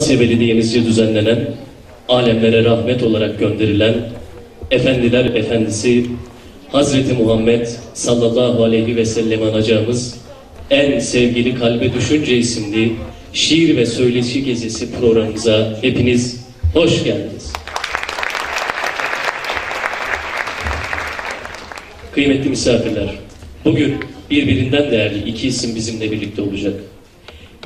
Amasya Belediye'mizce düzenlenen, alemlere rahmet olarak gönderilen Efendiler Efendisi Hazreti Muhammed sallallahu aleyhi ve sellem anacağımız en sevgili kalbe düşünce isimli şiir ve söyleşi gezisi programımıza hepiniz hoş geldiniz. Kıymetli misafirler, bugün birbirinden değerli iki isim bizimle birlikte olacak.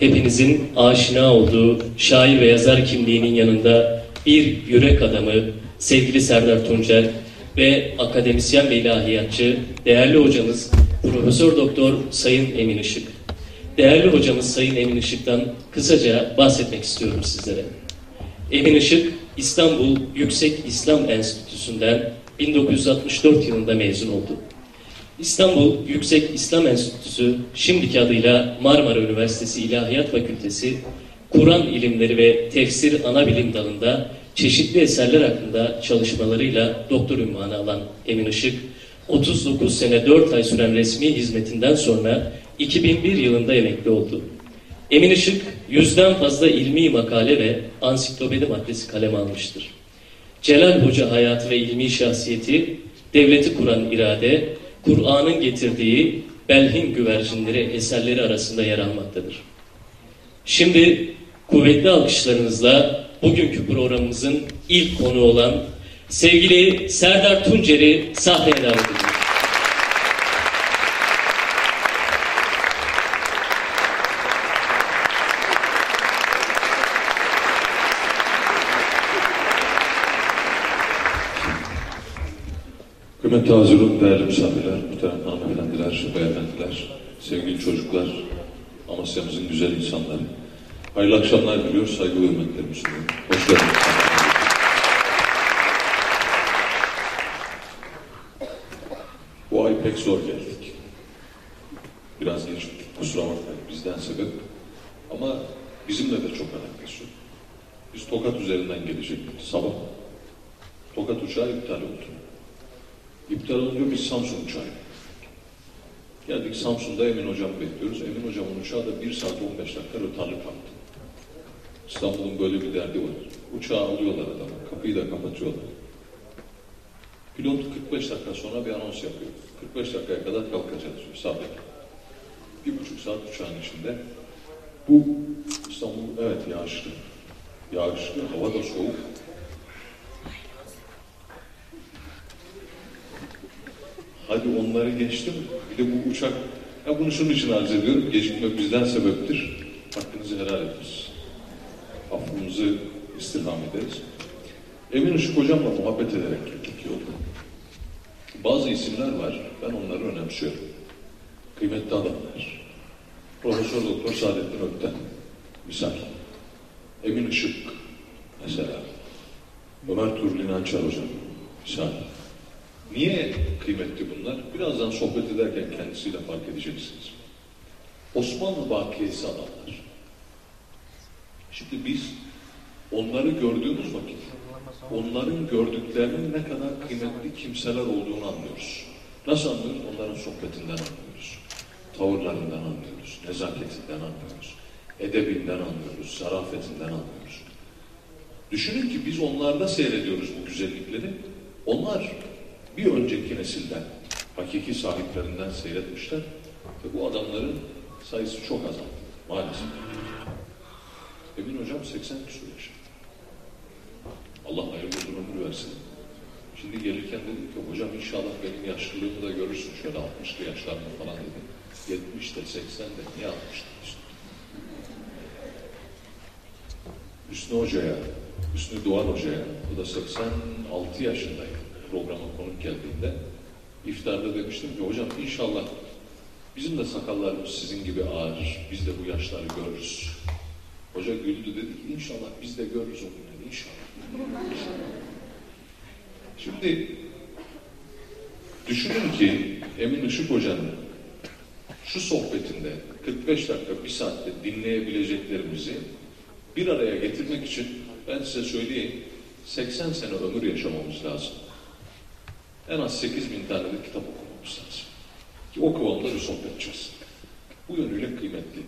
Hepinizin aşina olduğu şair ve yazar kimliğinin yanında bir yürek adamı sevgili Serdar Tuncel ve akademisyen ve ilahiyatçı değerli hocamız Profesör Doktor Sayın Emin Işık. Değerli hocamız Sayın Emin Işık'tan kısaca bahsetmek istiyorum sizlere. Emin Işık İstanbul Yüksek İslam Enstitüsü'nden 1964 yılında mezun oldu. İstanbul Yüksek İslam Enstitüsü, şimdiki adıyla Marmara Üniversitesi İlahiyat Fakültesi, Kur'an ilimleri ve tefsir ana bilim dalında çeşitli eserler hakkında çalışmalarıyla doktor ünvanı alan Emin Işık, 39 sene 4 ay süren resmi hizmetinden sonra 2001 yılında emekli oldu. Emin Işık, yüzden fazla ilmi makale ve ansiklopedi maddesi kaleme almıştır. Celal Hoca hayatı ve ilmi şahsiyeti, devleti kuran irade, Kur'an'ın getirdiği belhin güvercinleri eserleri arasında yer almaktadır. Şimdi kuvvetli alkışlarınızla bugünkü programımızın ilk konu olan sevgili Serdar Tuncer'i sahneye davet ediyoruz. Kıymetli hazırlık, değerli misafirler, muhterem hanımefendiler, beyefendiler, sevgili çocuklar, Amasya'mızın güzel insanları. Hayırlı akşamlar diliyoruz, saygı ve hürmetlerimi sunuyorum. Hoş geldiniz. Bu ay pek zor geldik. Biraz geç kusura bakmayın bizden sebep. Ama bizimle de çok alakası. Biz Tokat üzerinden gelecektik sabah. Tokat uçağı iptal oldu. İptal olunca biz Samsun uçağı Geldik Samsun'da Emin Hocam'ı bekliyoruz. Emin Hocam'ın uçağı da 1 saat 15 dakika rötarlı kaldı. İstanbul'un böyle bir derdi var. Uçağı alıyorlar adamı, kapıyı da kapatıyorlar. Pilot 45 dakika sonra bir anons yapıyor. 45 dakikaya kadar kalkacağız sabret. Bir buçuk saat uçağın içinde. Bu İstanbul evet yağışlı. Yağışlı, hava da soğuk. Hadi onları geçtim. Bir de bu uçak, ya bunu şunun için arz ediyorum. Gecikme bizden sebeptir. Hakkınızı helal ediniz. Affımızı istirham ederiz. Emin Işık hocamla muhabbet ederek gittik yolda. Bazı isimler var, ben onları önemsiyorum. Kıymetli adamlar. Profesör Doktor Saadettin Ökten, misal. Emin Işık, mesela. Ömer Turlin Ançar hocam, misal. Niye kıymetli bunlar? Birazdan sohbet ederken kendisiyle fark edeceksiniz. Osmanlı bakiyesi adamlar. Şimdi biz onları gördüğümüz vakit onların gördüklerinin ne kadar kıymetli kimseler olduğunu anlıyoruz. Nasıl anlıyoruz? Onların sohbetinden anlıyoruz. Tavırlarından anlıyoruz. Nezaketinden anlıyoruz. Edebinden anlıyoruz. Zarafetinden anlıyoruz. Düşünün ki biz onlarda seyrediyoruz bu güzellikleri. Onlar bir önceki nesilden, hakiki sahiplerinden seyretmişler ve bu adamların sayısı çok azaldı maalesef. Emin hocam 80 küsur. Allah hayırlı uzun ömür versin. Şimdi gelirken dedim ki hocam inşallah benim yaşlılığımı da görürsün şöyle 60'lı yaşlarımda falan dedim. 70'de 80'de niye 60'da işte. Hüsnü Hoca'ya, Hüsnü Doğan Hoca'ya, bu da 86 yaşındaydı programa konuk geldiğinde iftarda demiştim ki hocam inşallah bizim de sakallarımız sizin gibi ağır. Biz de bu yaşları görürüz. Hoca güldü dedi ki inşallah biz de görürüz o günleri inşallah. Şimdi düşünün ki Emin Işık Hoca'nın şu sohbetinde 45 dakika bir saatte dinleyebileceklerimizi bir araya getirmek için ben size söyleyeyim 80 sene ömür yaşamamız lazım en az 8 bin tane de kitap okumamız lazım. Ki o kıvamda bir sohbet edeceğiz. Bu yönüyle kıymetli.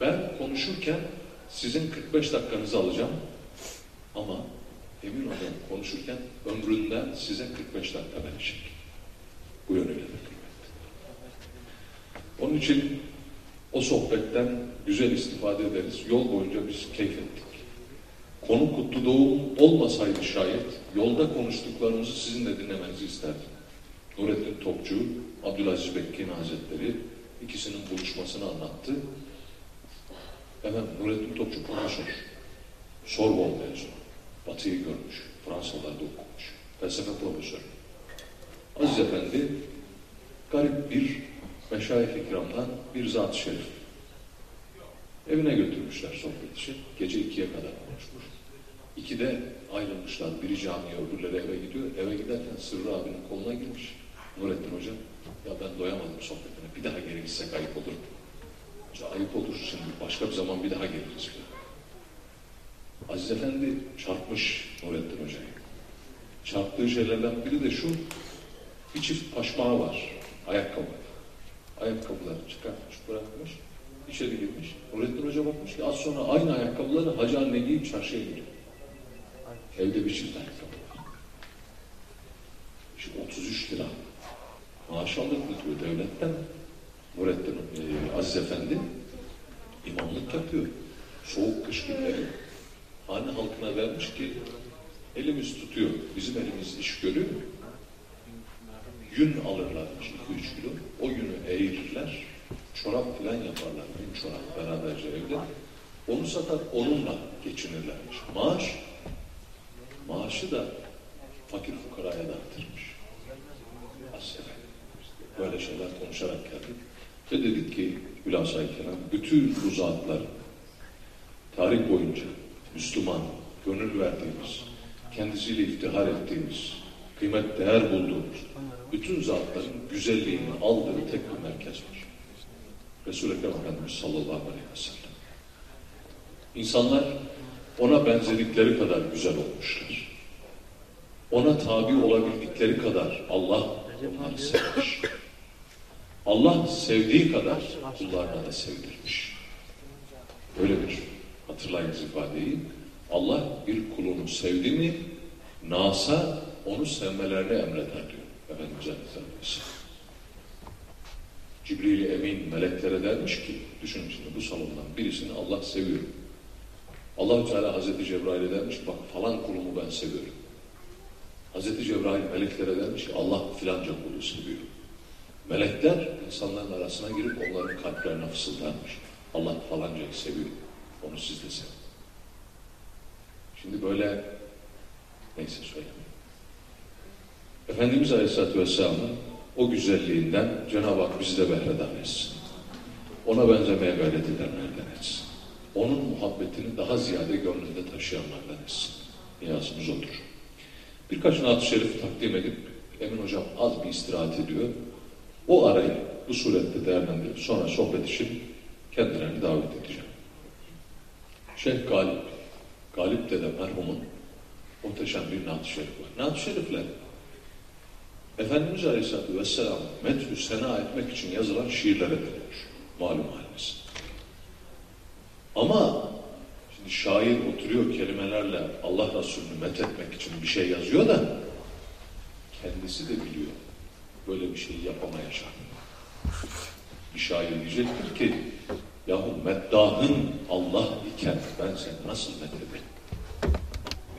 Ben konuşurken Sizin 45 dakikanızı alacağım ama Emin Hocam konuşurken ömründen size 45 dakika verecek. Bu yönüyle de kıymetli. Onun için o sohbetten güzel istifade ederiz. Yol boyunca biz keyif ettik. Konu Kutlu Doğum olmasaydı şayet yolda konuştuklarımızı sizinle dinlemenizi isterdim. Nurettin Topçu, Abdülaziz Bekkin Hazretleri ikisinin buluşmasını anlattı. Efendim Nurettin Topçu profesör. Sorbonne mezunu. Batı'yı görmüş. Fransalarda okumuş. Felsefe profesörü. Aziz Efendi garip bir meşayih ikramdan bir zat-ı şerif. Evine götürmüşler sohbet için. Gece ikiye kadar konuşmuş. İkide ayrılmışlar. Biri camiye, öbürleri eve gidiyor. Eve giderken Sırrı abinin koluna girmiş. Nurettin Hoca, ya ben doyamadım sohbetine. Bir daha geri gitsek ayıp olur. İşte ayıp olur şimdi. Başka bir zaman bir daha geliriz. Aziz Efendi çarpmış Nurettin Hoca'yı. Çarptığı şeylerden biri de şu, bir çift paşmağı var, ayakkabı. Ayakkabıları çıkartmış, bırakmış, içeri girmiş. Nurettin Hoca bakmış ki az sonra aynı ayakkabıları Hacı anne giyip çarşıya gidiyor. Evde bir çift ayakkabı var. Şimdi 33 lira. Maaş aldık diyor devletten. Nurettin e, Aziz Efendi imamlık yapıyor. Soğuk kış günleri hane halkına vermiş ki elimiz tutuyor. Bizim elimiz iş görüyor. Yün alırlarmış 2-3 kilo. O yünü eğirirler. Çorap falan yaparlar. Yün çorap beraberce evde. Onu satar onunla geçinirlermiş. Maaş maaşı da fakir fukaraya dağıtırmış. Aslında böyle şeyler konuşarak geldik. Ve dedik ki Hülasa-i Keram bütün bu tarih boyunca Müslüman, gönül verdiğimiz, kendisiyle iftihar ettiğimiz, kıymet değer bulduğumuz bütün zatların güzelliğini aldığı tek bir merkez var. Resul-i Ekrem Efendimiz sallallahu aleyhi ve sellem. İnsanlar ona benzedikleri kadar güzel olmuşlar. Ona tabi olabildikleri kadar Allah onları sevmiş. Allah sevdiği kadar kullarına da sevdirmiş. Öyle bir hatırlayınız ifadeyi. Allah bir kulunu sevdi mi nasa onu sevmelerini emreder diyor. Efendimiz Aleyhisselam. Cibril Emin meleklere dermiş ki düşünün şimdi bu salondan birisini Allah seviyor. Allah Teala Hazreti Cebrail'e dermiş bak falan kulumu ben seviyorum. Hazreti Cebrail meleklere dermiş ki Allah filanca kulu seviyor. Melekler insanların arasına girip onların kalplerine fısıldarmış. Allah falancayı seviyor. Onu siz de sevin. Şimdi böyle neyse söylemeyeyim. Efendimiz Aleyhisselatü Vesselam'ın o güzelliğinden Cenab-ı Hak bizi de behredar etsin. Ona benzemeye gayret edenlerden etsin. Onun muhabbetini daha ziyade gönlünde taşıyanlardan etsin. Niyazımız odur. Birkaç naat-ı şerif takdim edip Emin Hocam az bir istirahat ediyor. O arayı bu surette değerlendirip sonra sohbet için kendilerini davet edeceğim. Şeyh Galip, Galip dede merhumun muhteşem bir naat-ı şerif var. Naat-ı şerifler Efendimiz Aleyhisselatü Vesselam methü sena etmek için yazılan şiirlere deniyor. Malum halimiz. Ama şimdi şair oturuyor kelimelerle Allah Resulü'nü methetmek için bir şey yazıyor da kendisi de biliyor. Böyle bir şey yapamayacak. Bir şair diyecektir ki yahu meddahın Allah iken ben seni nasıl methedeyim?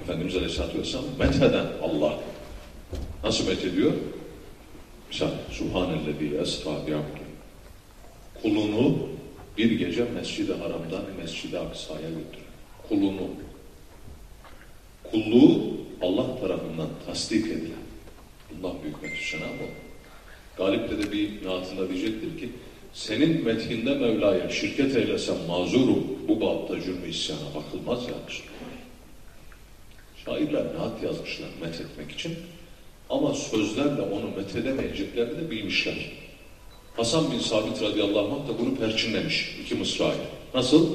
Efendimiz Aleyhisselatü Vesselam metheden Allah. Nasıl methediyor? Misal, Subhanellezi esra bi'abdi. Kulunu bir gece Mescid-i Haram'dan Mescid-i Aksa'ya götüren. Kulunu. Kulluğu Allah tarafından tasdik edilen. Bundan büyük methü bu. Galip de bir naatında diyecektir ki senin methinde Mevla'ya şirket eylesem mazurum bu babda cürmü isyana bakılmaz ya Şairler naat yazmışlar methetmek için ama sözlerle onu methedemeyeceklerini de bilmişler. Hasan bin Sabit radıyallahu anh da bunu perçinlemiş iki mısrayı. Nasıl?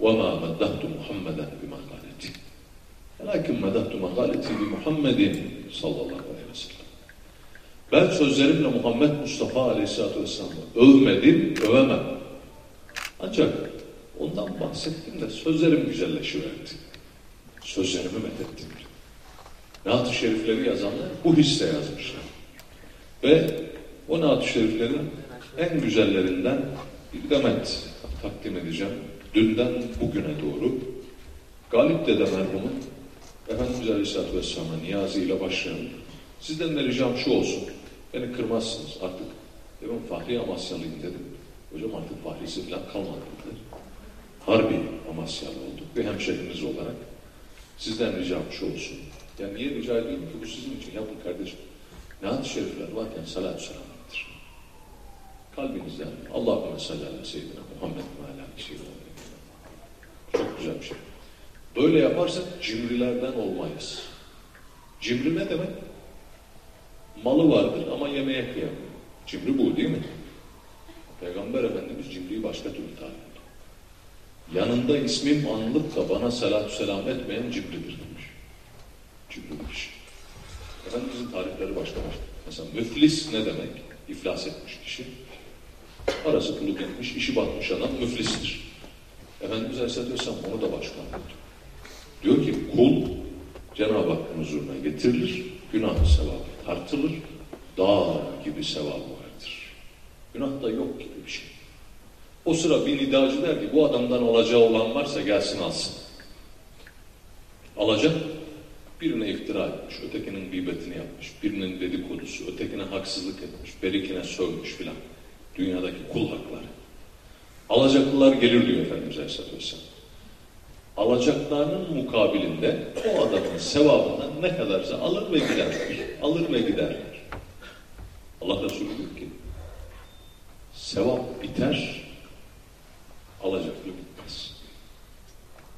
وَمَا مَدَّهْتُ مُحَمَّدًا بِمَقَالَتِ Lakin مَدَّهْتُ مَقَالَتِ بِمُحَمَّدٍ sallallahu aleyhi ve sellem. Ben sözlerimle Muhammed Mustafa Aleyhisselatü Vesselam'ı övmedim, övemem. Ancak Ondan bahsettim de sözlerim güzelleşiverdi. Sözlerimi methettim. Naat-ı Şerifleri yazanlar bu hisse yazmışlar. Ve o Naat-ı Şeriflerin en güzellerinden bir demet takdim edeceğim. Dünden bugüne doğru. Galip Dede merhumun Efendimiz Aleyhisselatü Vesselam'a niyazıyla başlayalım. Sizden de ricam şu olsun. Beni kırmazsınız artık. Dedim Fahri Amasyalıyım dedim. Hocam artık Fahrisi falan kalmadı dediler. Harbi Amasyalı olduk ve hemşehriniz olarak sizden ricam şu olsun. Ya niye rica ediyorum ki bu sizin için yapın kardeşim. Naat-ı şerifler varken salat-ı selamettir. Kalbinizden Allahümme salli ala seyyidina Muhammed ve ala Çok güzel bir şey. Böyle yaparsak cimrilerden olmayız. Cimri ne demek? Malı vardır ama yemeğe kıyamıyor. Cimri bu değil mi? Peygamber Efendimiz cimriyi başka türlü tarif. Yanında ismim anılıp da bana salatü selam etmeyen cimridir demiş. Cimri bir kişi. Efendimizin tarifleri başka. Mesela müflis ne demek? İflas etmiş kişi. Parası pulu gitmiş, işi batmış adam müflistir. Efendimiz Aleyhisselatü Vesselam onu da başka anlatıyor. Diyor ki kul Cenab-ı Hakk'ın huzuruna getirilir, günah sevabı tartılır, dağ gibi sevabı vardır. Günah da yok gibi bir şey. O sıra bir nidacı der ki bu adamdan olacağı olan varsa gelsin alsın. Alacak birine iftira etmiş, ötekinin gıybetini yapmış, birinin dedikodusu, ötekine haksızlık etmiş, berikine sövmüş filan. Dünyadaki kul hakları. Alacaklılar gelir diyor Efendimiz Aleyhisselatü Vesselam. Alacaklarının mukabilinde o adamın sevabından ne kadarsa alır ve giderler. Alır ve giderler. Allah Resulü diyor ki sevap biter, alacaklı bitmez.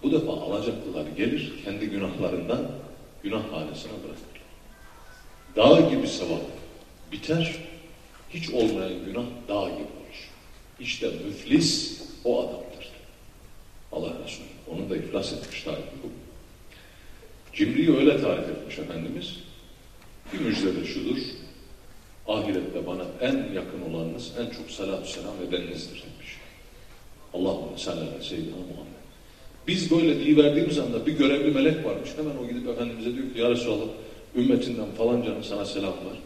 Bu defa alacaklılar gelir, kendi günahlarından günah hanesine bırakır. Dağ gibi sevap biter, hiç olmayan günah dağ gibi olur. İşte müflis o adamdır. Allah Resulü. Onu da iflas etmiş tarifi bu. Cimriyi öyle tarif etmiş Efendimiz. Bir müjde de şudur. Ahirette bana en yakın olanınız, en çok salatü selam edeninizdir demiş. Allahümme salli ala seyyidina Muhammed. Biz böyle diyiverdiğimiz anda bir görevli melek varmış. Hemen o gidip Efendimiz'e diyor ki Ya Resulallah ümmetinden falancanın sana selam var.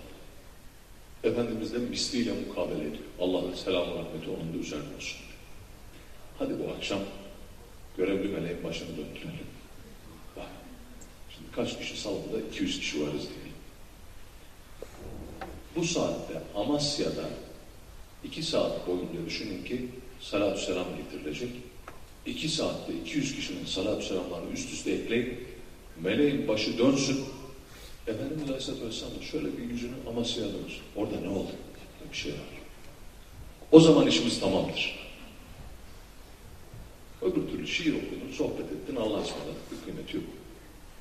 Efendimiz de misliyle mukabele ediyor. Allah'ın selamı rahmeti onun da üzerine olsun. Hadi bu akşam görevli meleğin başını döndürelim. Bak, şimdi kaç kişi salonda? 200 kişi varız diye. Bu saatte Amasya'da iki saat boyunca düşünün ki salatü selam getirilecek. İki saatte 200 kişinin salatü selamlarını üst üste ekleyin. Meleğin başı dönsün. Efendimiz Aleyhisselatü Vesselam da şöyle bir yüzünü Amasya'ya dönsün. Orada ne oldu? Bir şey var. O zaman işimiz tamamdır. Öbür türlü şiir okudun, sohbet ettin, Allah'a ısmarladık bir kıymeti yok.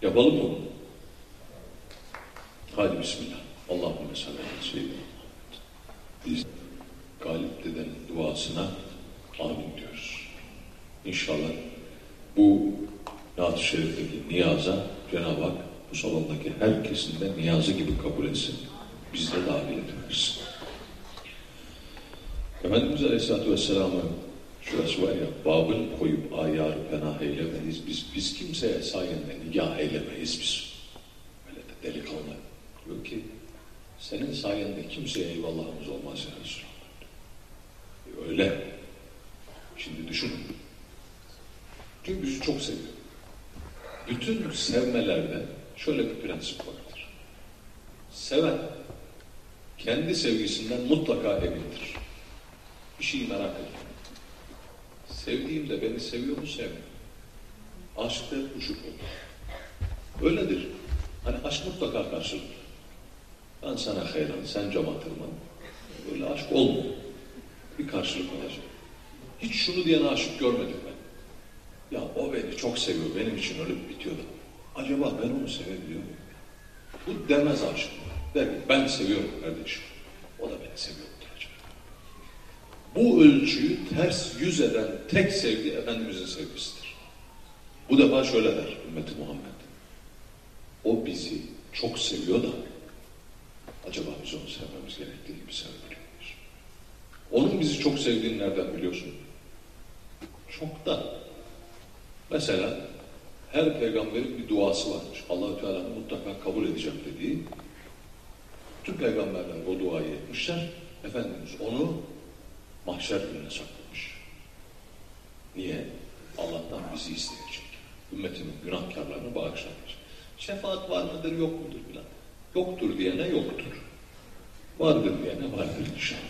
Yapalım mı bunu? Hadi Bismillah. Allahümme ala seyyidina Biz Galip dedenin duasına amin diyoruz. İnşallah bu Naat-ı Şerif'teki niyaza Cenab-ı Hak bu salondaki herkesin de niyazı gibi kabul etsin. Biz de dahil ederiz. Efendimiz Aleyhisselatü Vesselam'ın şurası var ya, babın koyup ayarı fena eylemeyiz. Biz, biz kimseye sayende nigah eylemeyiz biz. Öyle de delikanlı. Diyor ki, senin sayende kimseye eyvallahımız olmaz ya Resulallah. E öyle. Şimdi düşünün. Çünkü bizi çok seviyor. Bütün sevmelerde şöyle bir prensip vardır. Seven kendi sevgisinden mutlaka emindir. Bir şeyi merak ediyor. Sevdiğim de beni seviyor mu sevmiyor. Aşk da bu şüpheli. Öyledir. Hani aşk mutlaka karşılıklı. Ben sana hayran, sen cama tırman. Böyle aşk olmuyor. Bir karşılık olacak. Hiç şunu diyen aşık görmedim ben. Ya o beni çok seviyor, benim için ölüp bitiyor da. Acaba ben onu sevebiliyor muyum? Bu demez aşık. Der ben seviyorum kardeşim. O da beni seviyor acaba. Bu ölçüyü ters yüz eden tek sevgi Efendimizin sevgisidir. Bu defa şöyle der ümmeti Muhammed. O bizi çok seviyor da acaba biz onu sevmemiz gerektiği gibi sevebiliyor muyuz? Onun bizi çok sevdiğini nereden biliyorsun? Çok da. Mesela her peygamberin bir duası varmış. Allahü Teala'nın mutlaka kabul edeceğim dediği. Bütün peygamberler o duayı etmişler. Efendimiz onu mahşer gününe saklamış. Niye? Allah'tan bizi isteyecek. Ümmetimin günahkarlarını bağışlamış. Şefaat var mıdır yok mudur filan. Yoktur diyene yoktur. Vardır diyene vardır inşallah.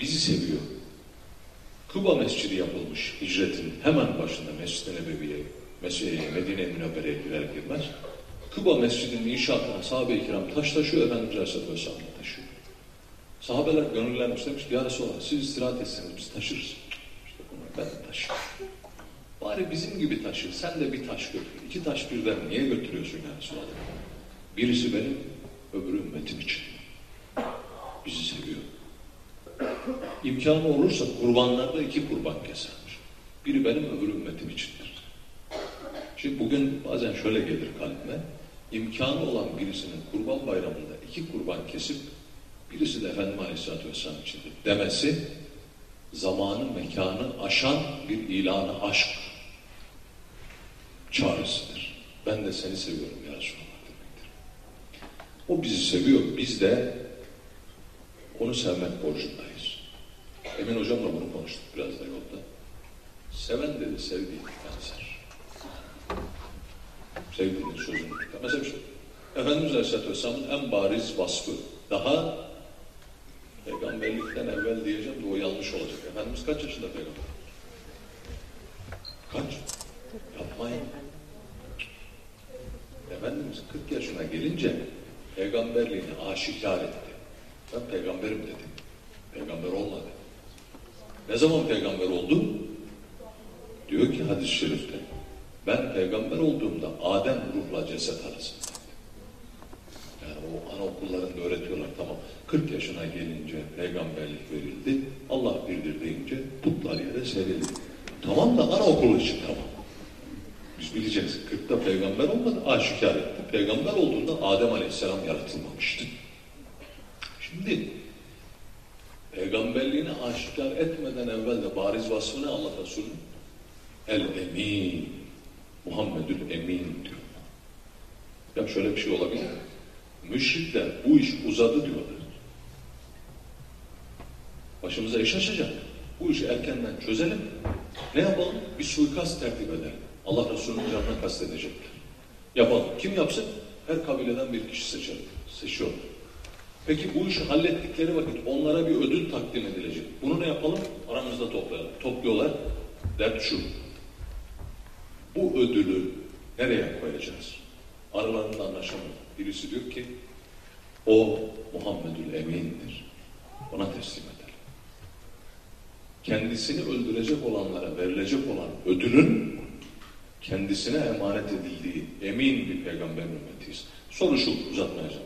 Bizi seviyor. Kuba Mescidi yapılmış hicretin hemen başında Mescid-i Nebevi'ye, Medine-i Münevvere'ye girer girmez. Kuba Mescidi'nin inşaatına sahabe-i kiram taş taşıyor, Efendimiz Aleyhisselatü Vesselam taşıyor. Sahabeler gönüllenmiş demiş ki, Ya Resulallah siz istirahat etseniz biz taşırız. İşte bunu ben taşıyorum. Bari bizim gibi taşı, sen de bir taş götür. İki taş birden niye götürüyorsun ya Resulallah? Birisi benim, öbürü ümmetim için. Bizi seviyor. İmkanı olursa kurbanlarda iki kurban kesermiş. Biri benim, öbürü ümmetim içindir. Şimdi bugün bazen şöyle gelir kalbime, imkanı olan birisinin kurban bayramında iki kurban kesip birisi de Efendimiz Aleyhisselatü Vesselam içindir demesi zamanı, mekanı aşan bir ilanı aşk çağrısıdır. Ben de seni seviyorum ya Resulallah demektir. O bizi seviyor, biz de onu sevmek borcundayız. Emin hocamla bunu konuştuk biraz da yolda. Seven dedi sevdiğine benzer. Sevdiğinin sözünü tutar. Mesela işte, Efendimiz Aleyhisselatü Vesselam'ın en bariz vasfı daha peygamberlikten evvel diyeceğim de o yanlış olacak. Efendimiz kaç yaşında peygamber? Kaç? Yapmayın. Efendimiz 40 yaşına gelince peygamberliğini aşikar etti. Ben peygamberim dedi. Peygamber olmadı. Ne zaman peygamber oldu? Diyor ki hadis-i şerifte. Ben peygamber olduğumda Adem ruhla ceset arasında. Yani o anaokullarında öğretiyorlar tamam. 40 yaşına gelince peygamberlik verildi. Allah birdir deyince putlar yere serildi. Tamam da anaokulu için tamam. Biz bileceğiz. 40'ta peygamber olmadı. Aşikar etti. Peygamber olduğunda Adem Aleyhisselam yaratılmamıştı. Şimdi peygamberliğini aşikar etmeden evvel de bariz vasfı ne Allah Resulü? El-Emin. Muhammedül Emin diyor. Ya şöyle bir şey olabilir mi? Müşrikler bu iş uzadı diyorlar. Başımıza iş açacak. Bu işi erkenden çözelim. Ne yapalım? Bir suikast tertip edelim. Allah Resulü'nün canına kastedecekler. Yapalım. Kim yapsın? Her kabileden bir kişi seçelim. Seçiyor. Peki bu işi hallettikleri vakit onlara bir ödül takdim edilecek. Bunu ne yapalım? Aramızda toplayalım. Topluyorlar. Dert şu. Bu ödülü nereye koyacağız? Aralarında anlaşamadı. Birisi diyor ki o Muhammedül Emin'dir. Ona teslim edelim. Kendisini öldürecek olanlara verilecek olan ödülün kendisine emanet edildiği emin bir peygamber ümmetiyiz. Soru şu uzatmayacağım.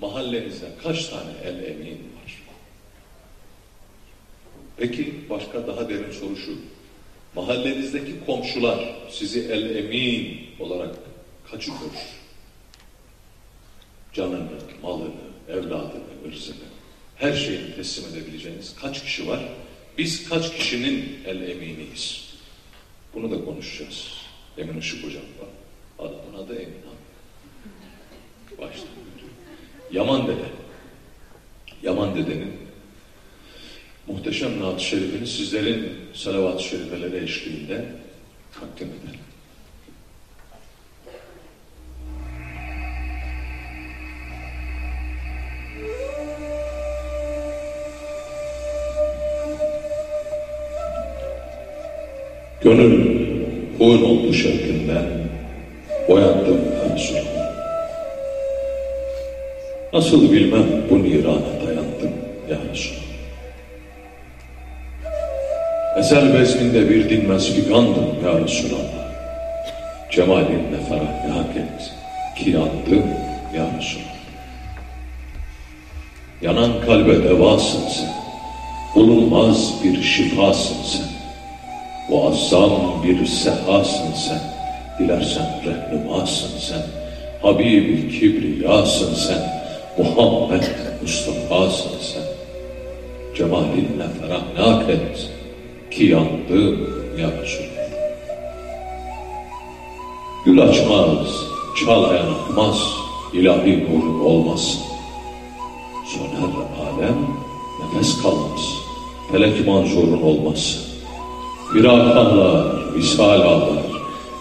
Mahallenizde kaç tane el emin var? Peki başka daha derin soru şu. Mahallenizdeki komşular sizi el emin olarak kaçı görür? Canını, malını, evladını, ırzını, her şeyini teslim edebileceğiniz kaç kişi var? Biz kaç kişinin el eminiyiz? Bunu da konuşacağız. Emin Işık hocam var. Adamın adı Emin abi. Başta. Yaman Dede. Yaman Dede'nin muhteşem naat-ı şerifini sizlerin salavat-ı şerifeleri eşliğinde takdim edelim. Gönül oyun oldu şevkinden ya Resulallah. Nasıl bilmem bu nirana dayandım ya Resulallah. Ezel bezminde bir dinmez figandım ya Resulallah. Cemalinle ferah ne hak et ki yandım ya Resulallah. Yanan kalbe devasın sen, bulunmaz bir şifasın sen. Muazzam bir sehasın sen, dilersen rehnumasın sen. Habib-i Kibriyasın sen, Muhammed Mustafa'sın sen. Cemalinle ferahnak et ki yandım ya Resulallah. Gül açmaz, çağlayan akmaz, ilahi nurun olmaz. Söner alem, nefes kalmaz, felek manzurun olmaz. Firak ağlar, visal ağlar,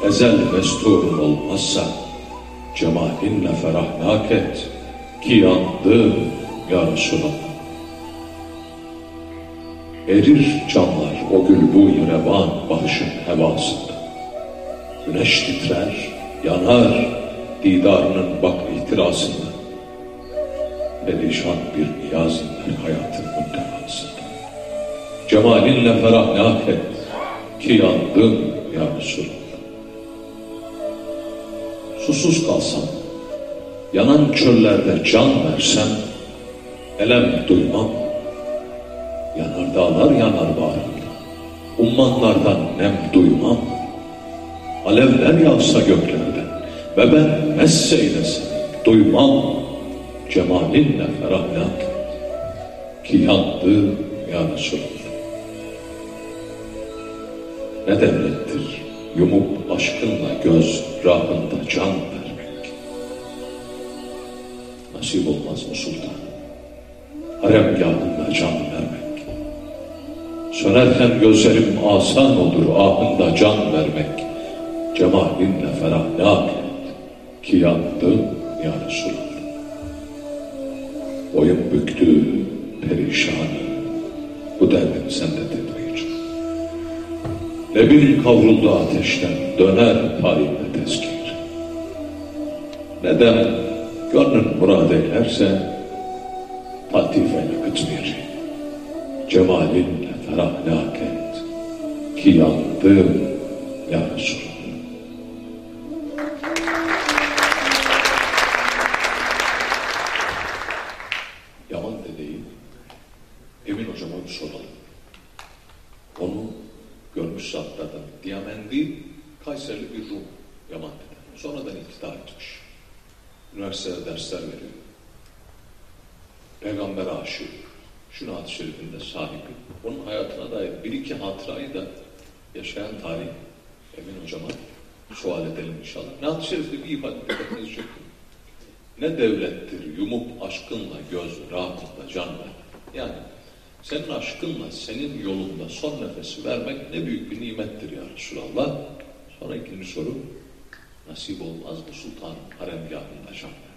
ezel mesturun olmazsa, cemalinle ferahnak et, ki yandı ya Resulallah. Erir canlar o gül bu revan bakışın hevasında. Güneş titrer, yanar didarının bak ihtirasında. Perişan bir niyaz iner hayatın muhtevasında. Cemalinle ferahnak et ki yandım ya Resulallah. Susuz kalsam, yanan çöllerde can versem, elem duymam. Yanar dağlar yanar bağrımda, ummanlardan nem duymam. Alevler yağsa göklerden ve ben messeylesem duymam. Cemalinle ferahnak ki yandı ya Resulallah. Ne devlettir yumup aşkınla göz rahında can vermek. Nasip olmaz mı sultan? Haremgahında can vermek. Sönerken gözlerim asan olur ahında can vermek. Cemalinle ferahnak et ki yandım ya Resulallah. Boyun büktü perişan bu derdin sende tedbir. Nebin kavruldu ateşten döner payinde tezkir. Neden gönlün murad eylerse latifeyle kıtmir. Cemalinle ferahnak et ki yandım ya. Hatırayı da yaşayan tarih Emin hocama sual edelim inşallah. Naat şerifte bir ifade dikkatinizi çektim. Ne devlettir yumup aşkınla göz rahatlıkla can ver. Yani senin aşkınla, senin yolunda son nefesi vermek ne büyük bir nimettir ya Resulallah. Sonra ikinci soru, nasip olmaz mı sultan haremgahında can vermek?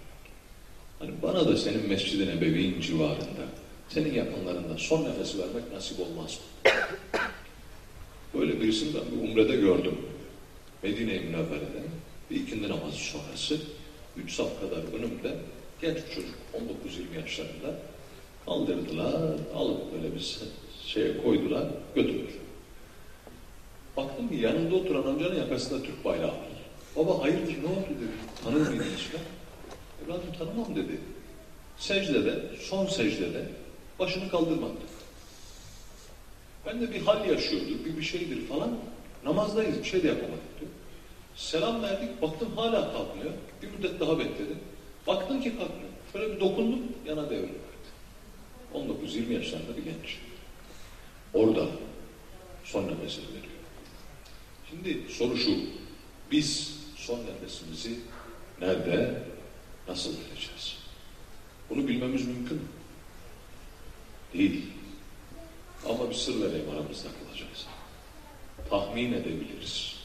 Hani bana da senin Mescid-i Nebevi'nin civarında, senin yakınlarında son nefesi vermek nasip olmaz? Böyle birisini ben bir umrede gördüm. Medine-i Münevvere'de bir ikindi namazı sonrası üç saf kadar önümde genç çocuk 19-20 yaşlarında kaldırdılar, alıp böyle bir şeye koydular, götürdüler. Baktım ki yanında oturan amcanın yakasında Türk bayrağı var. Baba hayırdır ne oldu dedi. Tanır mıydın ismi? Evladım tanımam dedi. Secdede, son secdede başını kaldırmadı. Ben de bir hal yaşıyordu, bir bir şeydir falan. Namazdayız, bir şey de yapamadık. Selam verdik, baktım hala kalkmıyor. Bir müddet daha bekledim. Baktım ki kalkmıyor. Şöyle bir dokundum, yana devrildi. 19-20 yaşlarında bir genç. Orada son nefesini veriyor. Şimdi soru şu, biz son nefesimizi nerede, nasıl vereceğiz? Bunu bilmemiz mümkün mü? Değil. Ama bir sır vereyim aramızda kalacağız. Tahmin edebiliriz.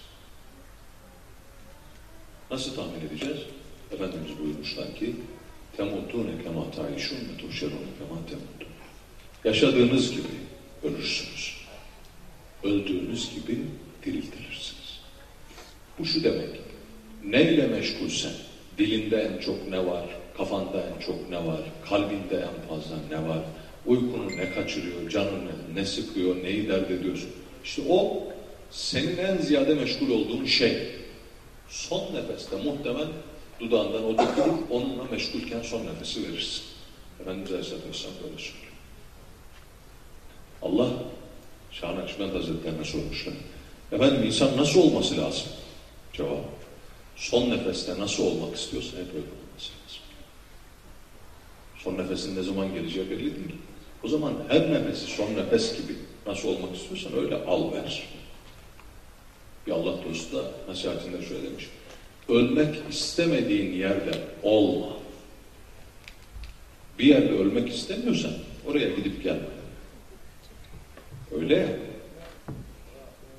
Nasıl tahmin edeceğiz? Efendimiz buyurmuşlar ki temutune kema taişun ve tuhşerune kema temutun. Yaşadığınız gibi ölürsünüz. Öldüğünüz gibi diriltilirsiniz. Bu şu demek. Neyle meşgulsen, dilinde en çok ne var, kafanda en çok ne var, kalbinde en fazla ne var, uykunu ne kaçırıyor, canını ne sıkıyor, neyi dert ediyorsun. İşte o senin en ziyade meşgul olduğun şey. Son nefeste muhtemel dudağından o dökülür, onunla meşgulken son nefesi verirsin. Efendimiz Aleyhisselatü Vesselam böyle söylüyor. Allah Şah Nakşibend Hazretlerine sormuşlar. Efendim insan nasıl olması lazım? Cevap. Son nefeste nasıl olmak istiyorsa hep öyle olması lazım. Son nefesin ne zaman geleceği belli değil. O zaman her nefesi son nefes gibi nasıl olmak istiyorsan öyle al ver. Bir Allah dostu da nasihatinde şöyle demiş. Ölmek istemediğin yerde olma. Bir yerde ölmek istemiyorsan oraya gidip gelme. Öyle ya.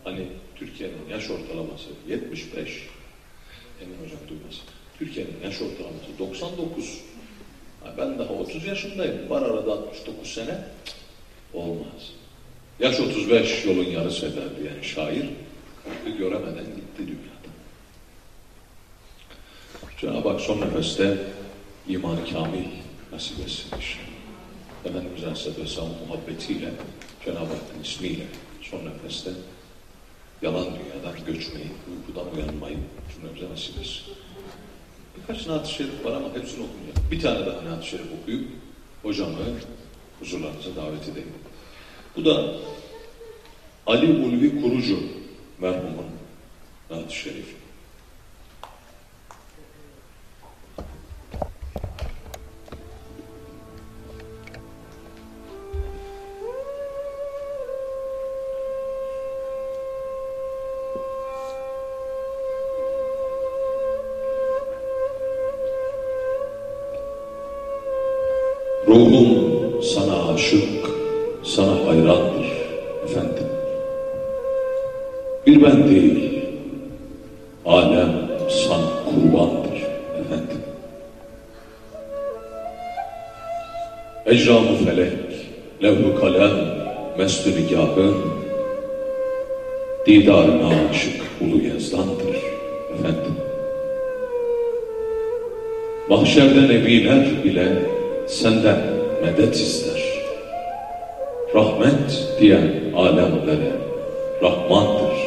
Hani Türkiye'nin yaş ortalaması 75. Emin hocam duymasın. Türkiye'nin yaş ortalaması 99. Ben daha 30 yaşındayım. Var arada 69 sene. Olmaz. Yaş 35 yolun yarısı eder diyen şair göremeden gitti dünyada. Cenab-ı Hak son nefeste iman-ı kamil nasip etsin inşallah. Efendimiz Aleyhisselam muhabbetiyle, Cenab-ı Hakk'ın ismiyle son nefeste yalan dünyadan göçmeyi, uykudan uyanmayı cümlemize nasip etsin. Birkaç naat-ı şerif var ama hepsini okumayacağım. Bir tane daha naat-ı şerif okuyup hocamı huzurlarınıza davet edeyim. Bu da Ali Ulvi Kurucu merhumun naat-ı. Ecram-ı felek, levh-u kalem, mest-i nigahın, didarına aşık ulu yazdandır efendim. Mahşerde nebiler bile senden medet ister. Rahmet diyen alemlere Rahmandır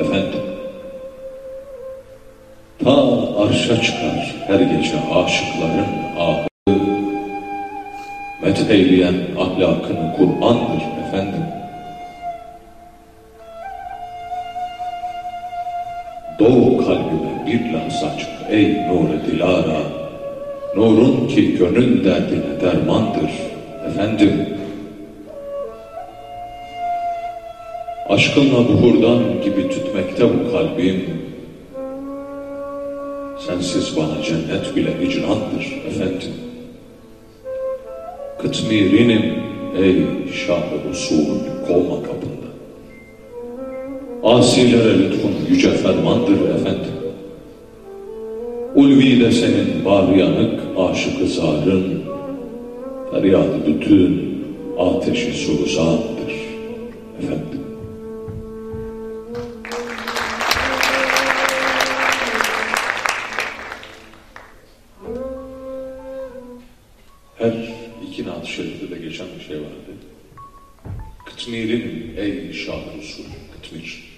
efendim. Ta arşa çıkar her gece aşıkların ahı. Metheyleyen ahlakını Kur'an'dır efendim. Doğu kalbime bir lahza çık ey nur dilara. Nurun ki gönül derdine dermandır efendim. Aşkınla buhurdan gibi tütmekte bu kalbim. Sensiz bana cennet bile hicrandır efendim. Kıtmirinim ey şah-ı usul kovma kapında. Asilere lütfun yüce fermandır efendim. Ulviyle senin bağrıyanık aşık zarın, feryadı bütün ateşi suzandır efendim. Şey vardı. Kıtmir'in ey şah Resul, Kıtmir.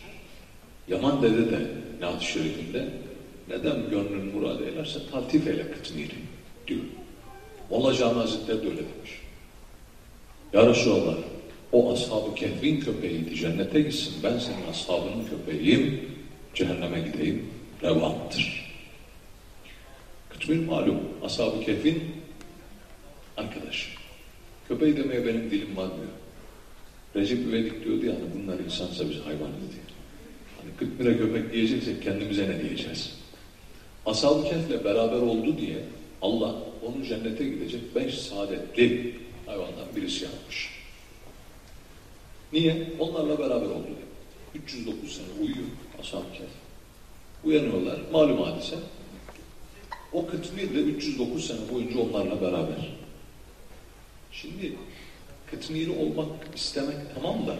Yaman dede de naat şerifinde neden gönlün murad eylerse taltif eyle Kıtmir'i diyor. Molla Cami Hazretleri de öyle demiş. Ya Resulallah o ashab-ı kehfin köpeğiydi cennete gitsin ben senin ashabının köpeğiyim cehenneme gideyim revamdır. Kıtmir malum ashab-ı kehfin arkadaş. Köpeği demeye benim dilim varmıyor. Recep İvedik diyordu ya hani bunlar insansa biz hayvanız diye. Hani Kıtmir'e köpek diyeceksek kendimize ne diyeceğiz? Ashab-ı Kehf'le beraber oldu diye Allah onu cennete gidecek beş saadetli hayvandan birisi yapmış. Niye? Onlarla beraber oldu diye. 309 sene uyuyor Ashab-ı Kehf. Uyanıyorlar. Malum hadise. O Kıtmir de 309 sene boyunca onlarla beraber. Şimdi Kıtmir'i olmak istemek tamam da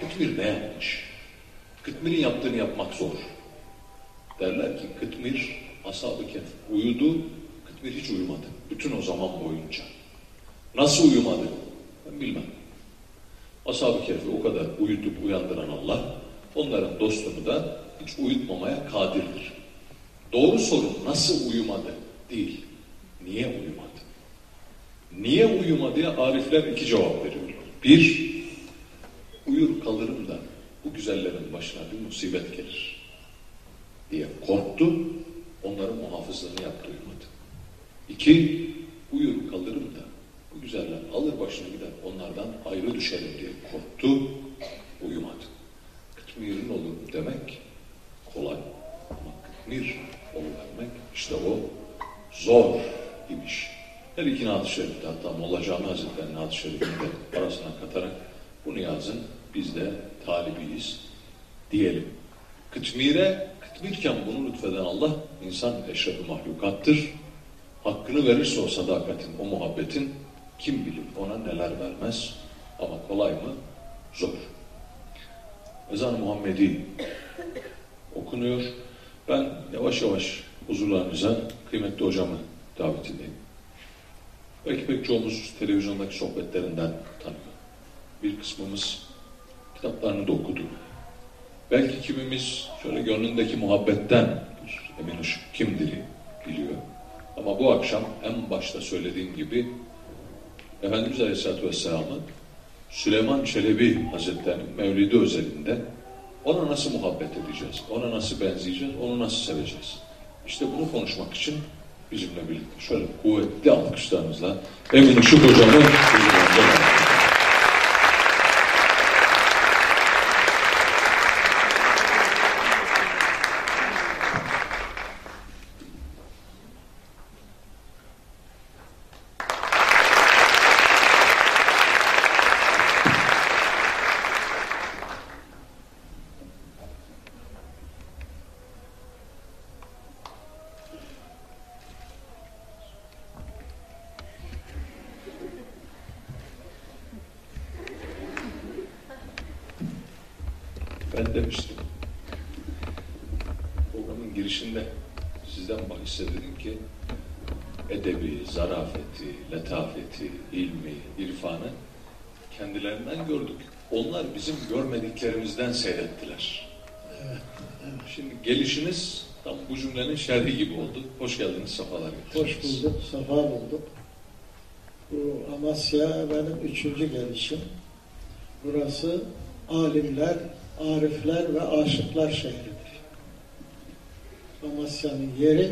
Kıtmir ne yapmış? Kıtmir'in yaptığını yapmak zor. Derler ki Kıtmir ashab-ı kehf uyudu, Kıtmir hiç uyumadı. Bütün o zaman boyunca. Nasıl uyumadı? Ben bilmem. Ashab-ı o kadar uyutup uyandıran Allah, onların dostunu da hiç uyutmamaya kadirdir. Doğru sorun nasıl uyumadı değil, niye uyumadı? Niye uyumadıya arifler iki cevap veriyor. Bir, uyur kalırım da bu güzellerin başına bir musibet gelir diye korktu, onların muhafızlığını yaptı uyumadı. İki, uyur kalırım da bu güzeller alır başına gider onlardan ayrı düşerim diye korktu, uyumadı. Kıtmirin olur demek kolay. Ama kıtmir oluvermek işte o zor bir iş. Her iki Naat-ı Şerif'te hatta Molla Cami Hazretleri'nin Naat-ı Şerif'inde arasına katarak bunu yazın. Biz de talibiyiz diyelim. Kıtmire, kıtmirken bunu lütfeden Allah insan eşrefi mahlukattır. Hakkını verirse o sadakatin, o muhabbetin kim bilir ona neler vermez. Ama kolay mı? Zor. Ezan-ı Muhammedi okunuyor. Ben yavaş yavaş huzurlarınıza kıymetli hocamı davet edeyim. Belki pek çoğumuz televizyondaki sohbetlerinden tanıyor. Bir kısmımız kitaplarını da okudu. Belki kimimiz şöyle gönlündeki muhabbetten bir Emin Işık kimdir biliyor. Ama bu akşam en başta söylediğim gibi Efendimiz Aleyhisselatü Vesselam'ın Süleyman Çelebi Hazretleri'nin Mevlidi özelinde ona nasıl muhabbet edeceğiz, ona nasıl benzeyeceğiz, onu nasıl seveceğiz. İşte bunu konuşmak için bizimle birlikte şöyle kuvvetli alkışlarınızla Emin Işık Hocam'ı huzurlarınıza davet ediyorum. Ben demiştim. Programın girişinde sizden bahsedelim ki edebi, zarafeti, letafeti, ilmi, irfanı kendilerinden gördük. Onlar bizim görmediklerimizden seyrettiler. Şimdi gelişiniz tam cümlenin şerhi gibi oldu. Hoş geldiniz, sefalar Hoş getirdiniz. bulduk, sefa bulduk. Bu Amasya benim üçüncü gelişim. Burası alimler, arifler ve aşıklar şehridir. Amasya'nın yeri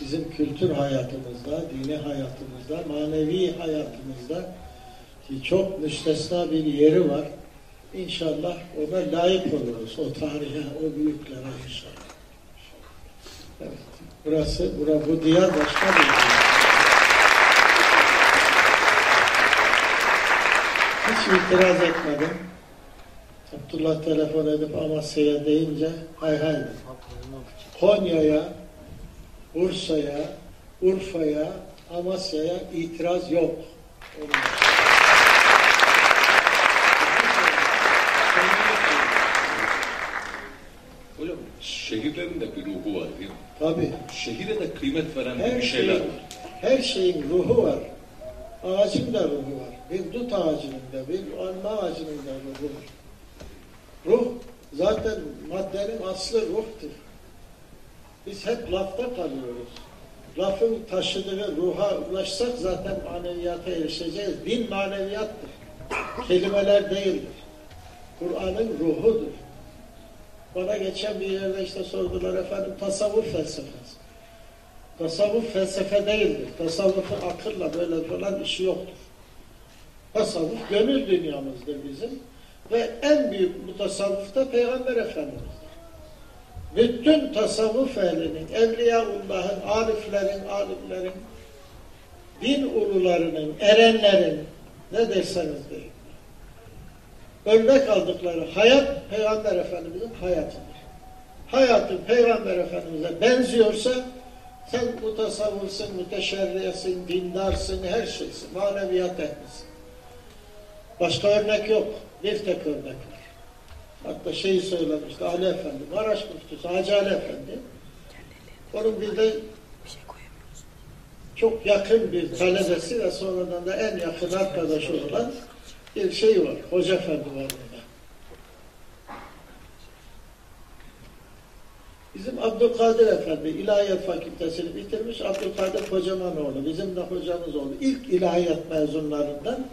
bizim kültür hayatımızda, dini hayatımızda, manevi hayatımızda ki çok müstesna bir yeri var. İnşallah ona layık oluruz. O tarihe, o büyüklere inşallah. Evet. Burası, bura, bu diyar başka bir. Hiç itiraz etmedim. Abdullah telefon edip Amasya'ya deyince hay hay. Konya'ya, Bursa'ya, Urfa'ya, Amasya'ya itiraz yok. Onun için. Hocam şehirlerin de bir ruhu var değil mi? Tabii. Şehire de kıymet veren Her bir şeyler şeyin, var. her şeyin ruhu var. Ağacın da ruhu var. Bir dut ağacının da, bir alma ağacının da ruhu var. Ruh zaten maddenin aslı ruhtur. Biz hep lafta kalıyoruz. Lafın taşıdığı ruha ulaşsak zaten maneviyata erişeceğiz. Din maneviyattır. Kelimeler değildir. Kur'an'ın ruhudur. Bana geçen bir yerde işte sordular efendim tasavvuf felsefesi. Tasavvuf felsefe değildir. Tasavvufun akılla böyle falan işi yoktur. Tasavvuf gönül dünyamızdır bizim. Ve en büyük bu tasavvufta Peygamber Efendimiz'dir. Bütün tasavvuf ehlinin, Evliyaullah'ın, ariflerin, alimlerin, din ulularının, erenlerin, ne derseniz deyin. Örnek aldıkları hayat Peygamber Efendimiz'in hayatıdır. Hayatın Peygamber Efendimiz'e benziyorsa sen mutasavvıfsın, müteşerriyesin, dindarsın, her şeysin, maneviyat ehlisin. Başka örnek yok. Bir tek örnek var. Hatta şeyi söylemişti Ali Efendi, Maraş Müftüsü Hacı Ali Efendi. Onun bir de çok yakın bir talebesi ve sonradan da en yakın arkadaşı olan bir şey var. Hoca Efendi var burada. Bizim Abdülkadir Efendi İlahiyat Fakültesini bitirmiş. Abdülkadir Kocamanoğlu bizim de hocamız oldu. İlk ilahiyat mezunlarından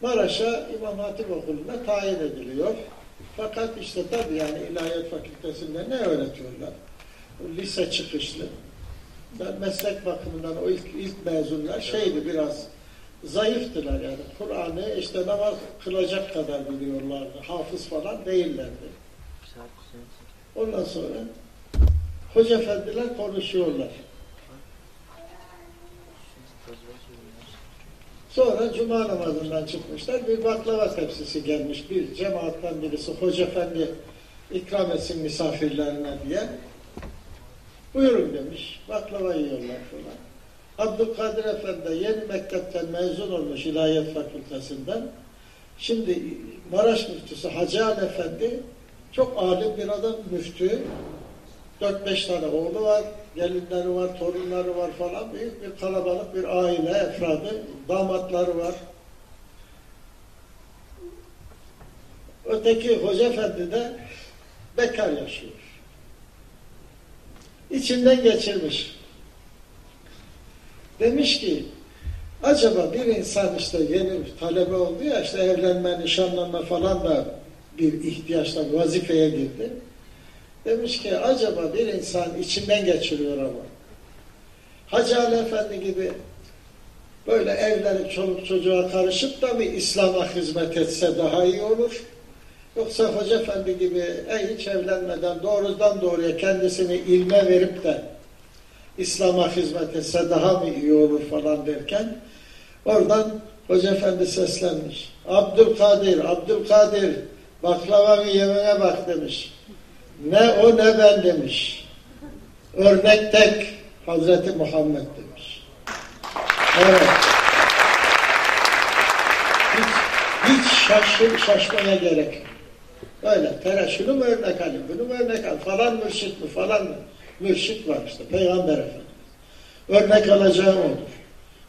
Maraş'a İmam Hatip Okulu'na tayin ediliyor. Fakat işte tabii yani İlahiyat Fakültesinde ne öğretiyorlar? Lise çıkışlı. Ben meslek bakımından o ilk, ilk mezunlar şeydi biraz zayıftılar yani. Kur'an'ı işte namaz kılacak kadar biliyorlardı. Hafız falan değillerdi. Ondan sonra hoca efendiler konuşuyorlar. Sonra cuma namazından çıkmışlar. Bir baklava tepsisi gelmiş. Bir cemaatten birisi hoca efendi ikram etsin misafirlerine diye. Buyurun demiş. Baklava yiyorlar falan. Abdülkadir Efendi yeni mektepten mezun olmuş İlahiyat Fakültesinden. Şimdi Maraş müftüsü Hacı Efendi çok alim bir adam müftü. 4-5 tane oğlu var, gelinleri var, torunları var falan. Büyük bir kalabalık bir aile efradı. Damatları var. Öteki Hoca Efendi de bekar yaşıyor. İçinden geçirmiş. Demiş ki acaba bir insan işte yeni talebe oldu ya işte evlenme, nişanlanma falan da bir ihtiyaçla vazifeye girdi. Demiş ki acaba bir insan içinden geçiriyor ama. Hacı Ali Efendi gibi böyle evlenip çoluk çocuğa karışıp da mı İslam'a hizmet etse daha iyi olur? Yoksa Hoca Efendi gibi e, hiç evlenmeden doğrudan doğruya kendisini ilme verip de İslam'a hizmet etse daha mı iyi olur falan derken oradan Hoca Efendi seslenmiş. Abdülkadir, Abdülkadir baklavamı yemene bak demiş. Ne o ne ben demiş. Örnek tek Hazreti Muhammed demiş. Evet. Hiç, hiç şaşır, şaşmaya gerek yok. Öyle tere şunu mu örnek alayım, bunu mu örnek alayım, falan mürşit mi falan mı? Mürşit var işte, Peygamber Efendimiz. Örnek alacağım odur.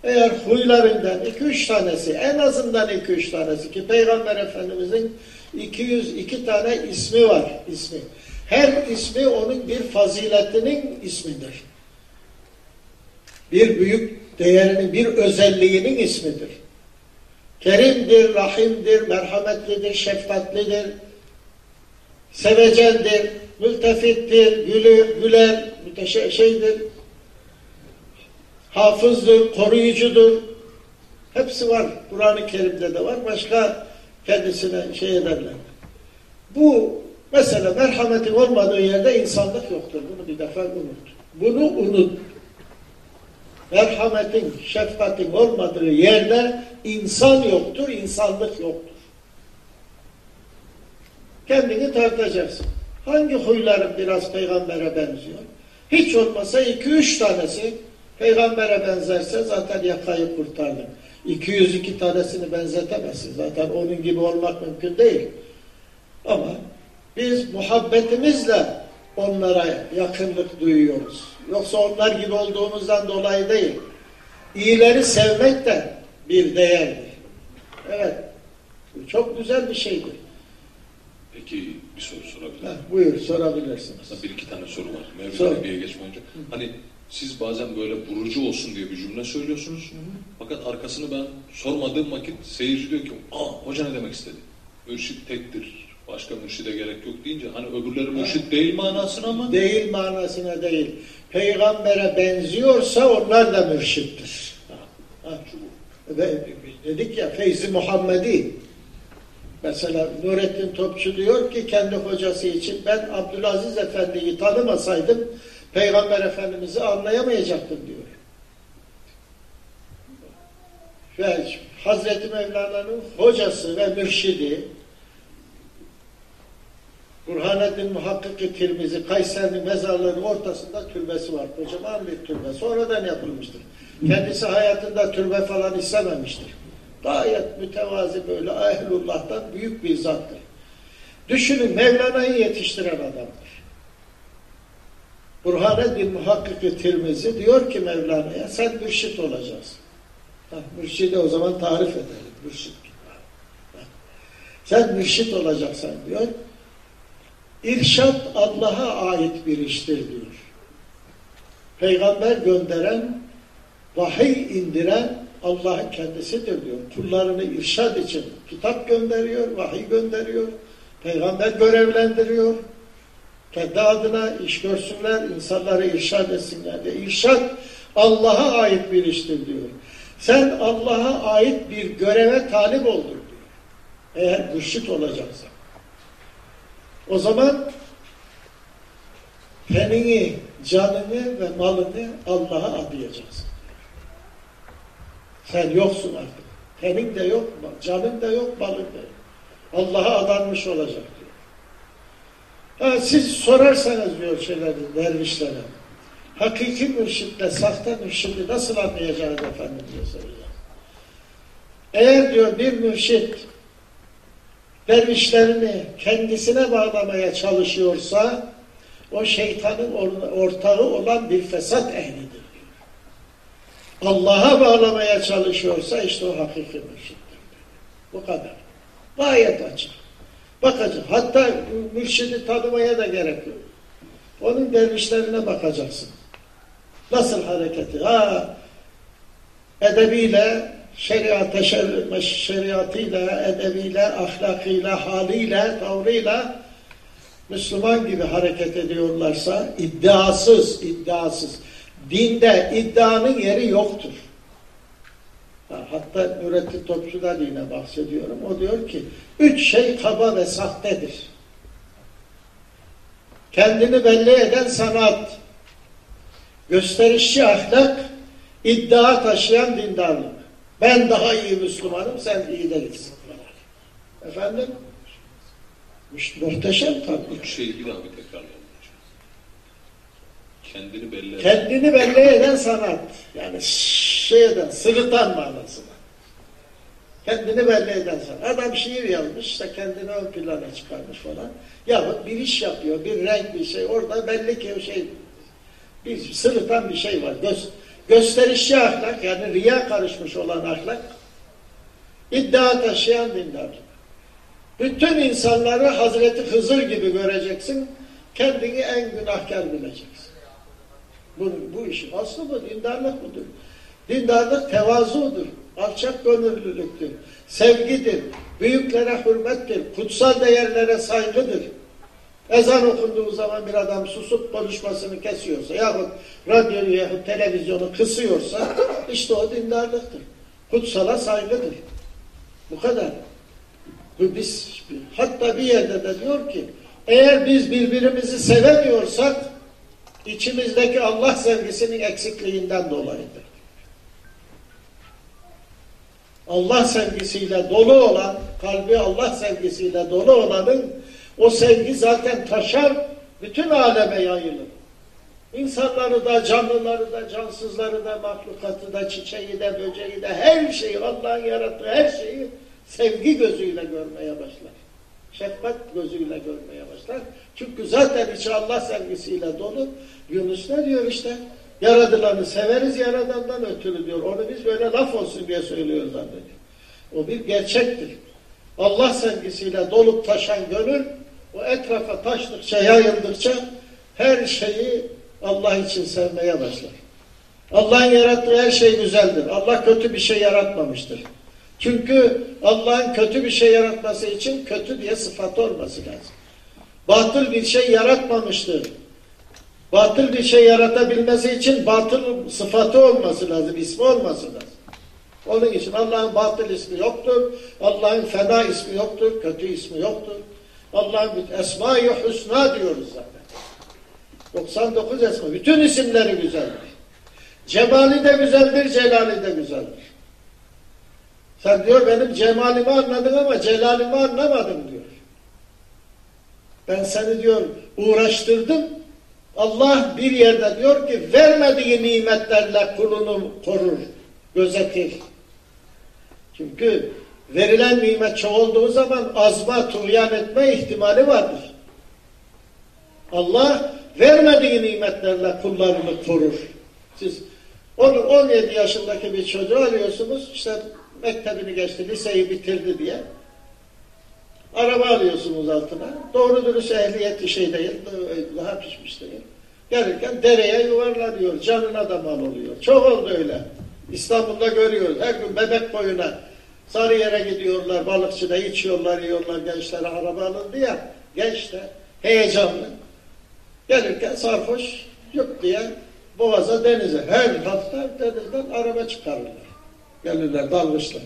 Eğer huylarından iki üç tanesi, en azından iki üç tanesi ki Peygamber Efendimizin 202 tane ismi var, ismi. Her ismi onun bir faziletinin ismidir. Bir büyük değerinin, bir özelliğinin ismidir. Kerimdir, rahimdir, merhametlidir, şefkatlidir, sevecendir, mültefittir, gülür, güler, müteşeşeydir, hafızdır, koruyucudur. Hepsi var. Kur'an-ı Kerim'de de var. Başka kendisine şey ederler. Bu mesela merhametin olmadığı yerde insanlık yoktur. Bunu bir defa unut. Bunu unut. Merhametin, şefkatin olmadığı yerde insan yoktur, insanlık yoktur. Kendini tartacaksın. Hangi huyların biraz peygambere benziyor? Hiç olmasa iki üç tanesi peygambere benzerse zaten yakayı kurtardın. 202 tanesini benzetemezsin. Zaten onun gibi olmak mümkün değil. Ama biz muhabbetimizle onlara yakınlık duyuyoruz. Yoksa onlar gibi olduğumuzdan dolayı değil. İyileri sevmek de bir değerdir. Evet. Çok güzel bir şeydir. Peki bir soru sorabilir miyim? Heh, buyur sorabilirsiniz. Aslında bir iki tane soru var. Mevzu Sor. Arabi'ye geçmeden önce. Hani siz bazen böyle vurucu olsun diye bir cümle söylüyorsunuz. Fakat arkasını ben sormadığım vakit seyirci diyor ki aa hoca ne demek istedi? Mürşit tektir. Başka mürşide gerek yok deyince hani öbürleri mürşit değil manasına ama Değil manasına değil. Peygambere benziyorsa onlar da mürşittir. Ha. Ve dedik ya Feyzi Muhammedi. Mesela Nurettin Topçu diyor ki kendi hocası için ben Abdülaziz Efendi'yi tanımasaydım Peygamber Efendimiz'i anlayamayacaktım diyor. Ve Hazreti Mevlana'nın hocası ve mürşidi Burhanettin Muhakkik-i Tirmizi Kayseri'nin mezarlığının ortasında türbesi var. Kocaman bir türbe. Sonradan yapılmıştır. Kendisi hayatında türbe falan istememiştir. Gayet mütevazi böyle ehlullah'tan büyük bir zattır. Düşünün Mevlana'yı yetiştiren adamdır. Burhanettin Muhakkik-i Tirmizi diyor ki Mevlana'ya sen mürşit olacaksın. Ha, mürşidi o zaman tarif edelim. Mürşit. Ha. Sen mürşit olacaksın diyor. İrşat Allah'a ait bir iştir diyor. Peygamber gönderen, vahiy indiren Allah'ın kendisidir diyor. Kullarını irşad için kitap gönderiyor, vahiy gönderiyor. Peygamber görevlendiriyor. Kendi adına iş görsünler, insanları irşad etsinler diye. İrşad Allah'a ait bir iştir diyor. Sen Allah'a ait bir göreve talip oldun diyor. Eğer mürşit olacaksan. O zaman tenini, canını ve malını Allah'a adayacaksın. Sen yoksun artık. Tenin de yok, canın da yok, malın da. Allah'a adanmış olacak diyor. Ha, siz sorarsanız diyor şeyleri, dervişlere, hakiki mürşitle sahte mürşidi nasıl anlayacağız efendim diye soracağız. Eğer diyor bir mürşit dervişlerini kendisine bağlamaya çalışıyorsa o şeytanın or- ortağı olan bir fesat diyor. Allah'a bağlamaya çalışıyorsa işte o hakiki mürşittir. Bu kadar. Gayet açık. Bakacak. Hatta mürşidi tanımaya da gerek yok. Onun dervişlerine bakacaksın. Nasıl hareketi? Ha, edebiyle, şeriat, şeriatıyla, edebiyle, ahlakıyla, haliyle, tavrıyla Müslüman gibi hareket ediyorlarsa iddiasız, iddiasız. Dinde iddianın yeri yoktur. Hatta Nurettin Topçu'dan yine bahsediyorum. O diyor ki, üç şey kaba ve sahtedir. Kendini belli eden sanat, gösterişçi ahlak, iddia taşıyan dindarlık. Ben daha iyi Müslümanım, sen iyi değilsin. Efendim? Muhteşem tabii. Üç şeyi bir tekrarlayalım. Kendini belli eden. Kendini belli eden sanat. Yani şeyden, sırıtan manasına. Kendini belli eden sanat. Adam şiir yazmış, işte kendini ön plana çıkarmış falan. Ya bir iş yapıyor, bir renk bir şey. Orada belli ki o şey, bir sırıtan bir şey var. Göz, gösterişçi ahlak, yani riya karışmış olan ahlak. iddia taşıyan dindarlık. Bütün insanları Hazreti Hızır gibi göreceksin. Kendini en günahkar bileceksin. Bu, bu işin aslı bu. Dindarlık budur. Dindarlık tevazudur. Alçak gönüllülüktür. Sevgidir. Büyüklere hürmettir. Kutsal değerlere saygıdır. Ezan okunduğu zaman bir adam susup konuşmasını kesiyorsa yahut radyoyu yahut televizyonu kısıyorsa işte o dindarlıktır. Kutsala saygıdır. Bu kadar. Biz hatta bir yerde de diyor ki eğer biz birbirimizi sevemiyorsak içimizdeki Allah sevgisinin eksikliğinden dolayıdır. Allah sevgisiyle dolu olan, kalbi Allah sevgisiyle dolu olanın o sevgi zaten taşar, bütün aleme yayılır. İnsanları da, canlıları da, cansızları da, mahlukatı da, çiçeği de, böceği de, her şeyi, Allah'ın yarattığı her şeyi sevgi gözüyle görmeye başlar. Şefkat gözüyle görmeye başlar. Çünkü zaten içi Allah sevgisiyle dolu. Yunus ne diyor işte? Yaradılanı severiz yaradandan ötürü diyor. Onu biz böyle laf olsun diye söylüyoruz zannediyor. O bir gerçektir. Allah sevgisiyle dolup taşan gönül o etrafa taştıkça, yayıldıkça her şeyi Allah için sevmeye başlar. Allah'ın yarattığı her şey güzeldir. Allah kötü bir şey yaratmamıştır. Çünkü Allah'ın kötü bir şey yaratması için kötü diye sıfatı olması lazım. Batıl bir şey yaratmamıştır. Batıl bir şey yaratabilmesi için batıl sıfatı olması lazım, ismi olması lazım. Onun için Allah'ın batıl ismi yoktur. Allah'ın fena ismi yoktur. Kötü ismi yoktur. Allah'ın esma-i husna diyoruz zaten. 99 esma. Bütün isimleri güzeldir. Cemali de güzeldir, celali de güzeldir. Sen diyor benim cemalimi anladın ama celalimi anlamadın diyor. Ben seni diyor uğraştırdım. Allah bir yerde diyor ki vermediği nimetlerle kulunu korur, gözetir. Çünkü verilen nimet çok olduğu zaman azma, tuğyan etme ihtimali vardır. Allah vermediği nimetlerle kullarını korur. Siz 17 yaşındaki bir çocuğu alıyorsunuz, işte mektebini geçti, liseyi bitirdi diye. Araba alıyorsunuz altına. Doğru dürüst ehliyetli şey değil, daha pişmiş değil. Gelirken dereye yuvarlanıyor, canına da mal oluyor. Çok oldu öyle. İstanbul'da görüyoruz. Her gün bebek boyuna Sarıyer'e gidiyorlar, balıkçıda içiyorlar, yiyorlar gençlere araba alındı ya. Genç de heyecanlı. Gelirken sarhoş yok diye boğaza denize. Her hafta denizden araba çıkarırlar. Gelirler dalmışlar.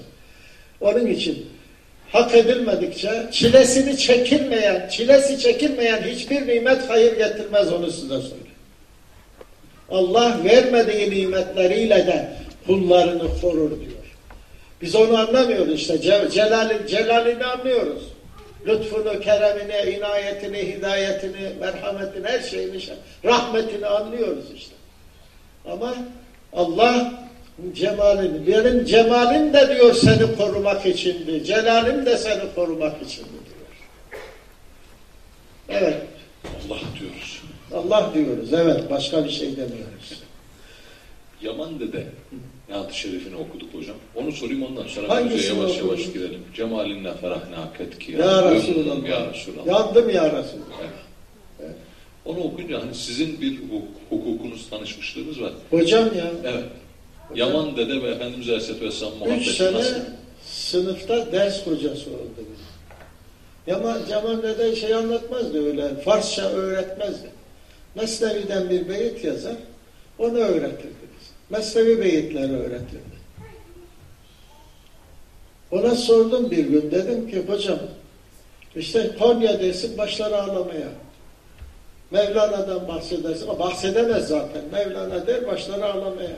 Onun için hak edilmedikçe çilesini çekilmeyen, çilesi çekilmeyen hiçbir nimet hayır getirmez onu size söyleyeyim. Allah vermediği nimetleriyle de kullarını korur diyor. Biz onu anlamıyoruz işte. Celali, celalini anlıyoruz. Lütfunu, keremini, inayetini, hidayetini, merhametini, her şeyini, rahmetini anlıyoruz işte. Ama Allah cemalini, benim cemalim de diyor seni korumak içindi, celalim de seni korumak içindi diyor. Evet. Allah diyoruz. Allah diyoruz, evet. Başka bir şey demiyoruz. Yaman Dede Nihat-ı Şerif'ini okuduk hocam. Onu sorayım ondan sonra Hangisini yavaş yavaş okudun? girelim. Cemalinle ferahna ketki. Ya Resulallah. Ya Resulallah. Yandım ya Resulallah. Evet. Onu okunca hani sizin bir hukuk, hukukunuz, tanışmışlığınız var. Hocam ya, Evet. Yaman Dede ve Efendimiz Aleyhisselatü Vesselam üç muhabbeti sene nasıl? sınıfta ders hocası oldu. Yaman, Cemal Dede şey anlatmazdı öyle, Farsça öğretmezdi. Mesnevi'den bir beyit yazar, onu öğretirdi biz. Mesnevi beyitleri öğretirdi. Ona sordum bir gün, dedim ki hocam, işte Konya desin başlar ağlamaya. Mevlana'dan bahsedersin, ama bahsedemez zaten. Mevlana der başlar ağlamaya.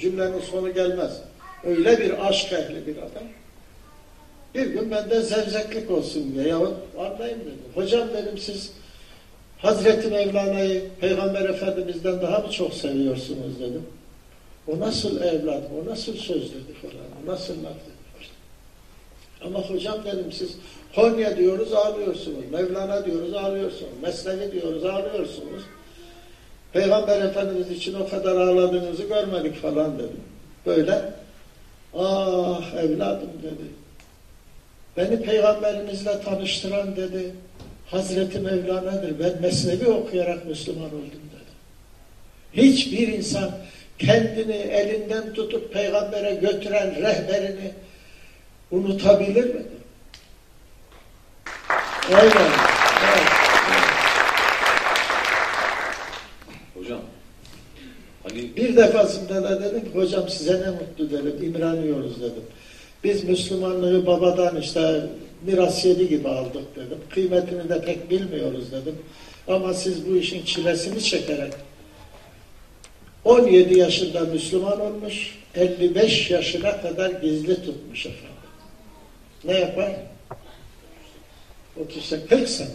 Cümlenin sonu gelmez. Öyle bir aşk ehli bir adam. Bir gün benden zevzeklik olsun diye, ya anlayayım dedim. Hocam dedim siz Hazreti Mevlana'yı Peygamber Efendimiz'den daha mı çok seviyorsunuz dedim. O nasıl evlat, o nasıl söz dedi falan, o nasıl laf dedi. Ama hocam dedim siz Konya diyoruz ağlıyorsunuz, Mevlana diyoruz ağlıyorsunuz, Mesnevi diyoruz ağlıyorsunuz. Peygamber Efendimiz için o kadar ağladığınızı görmedik falan dedim. Böyle, ah evladım dedi. Beni peygamberinizle tanıştıran dedi, Hazreti Mevlana'dır. Ben mesnevi okuyarak Müslüman oldum dedi. Hiçbir insan kendini elinden tutup peygambere götüren rehberini unutabilir mi? Öyle. Evet. Hocam, hani Bir defasında da dedim ki hocam size ne mutlu dedim. İmreniyoruz dedim. Biz Müslümanlığı babadan işte miras yedi gibi aldık dedim. Kıymetini de pek bilmiyoruz dedim. Ama siz bu işin çilesini çekerek 17 yaşında Müslüman olmuş, 55 yaşına kadar gizli tutmuş efendim. Ne yapar? 30 sene, 40 sene.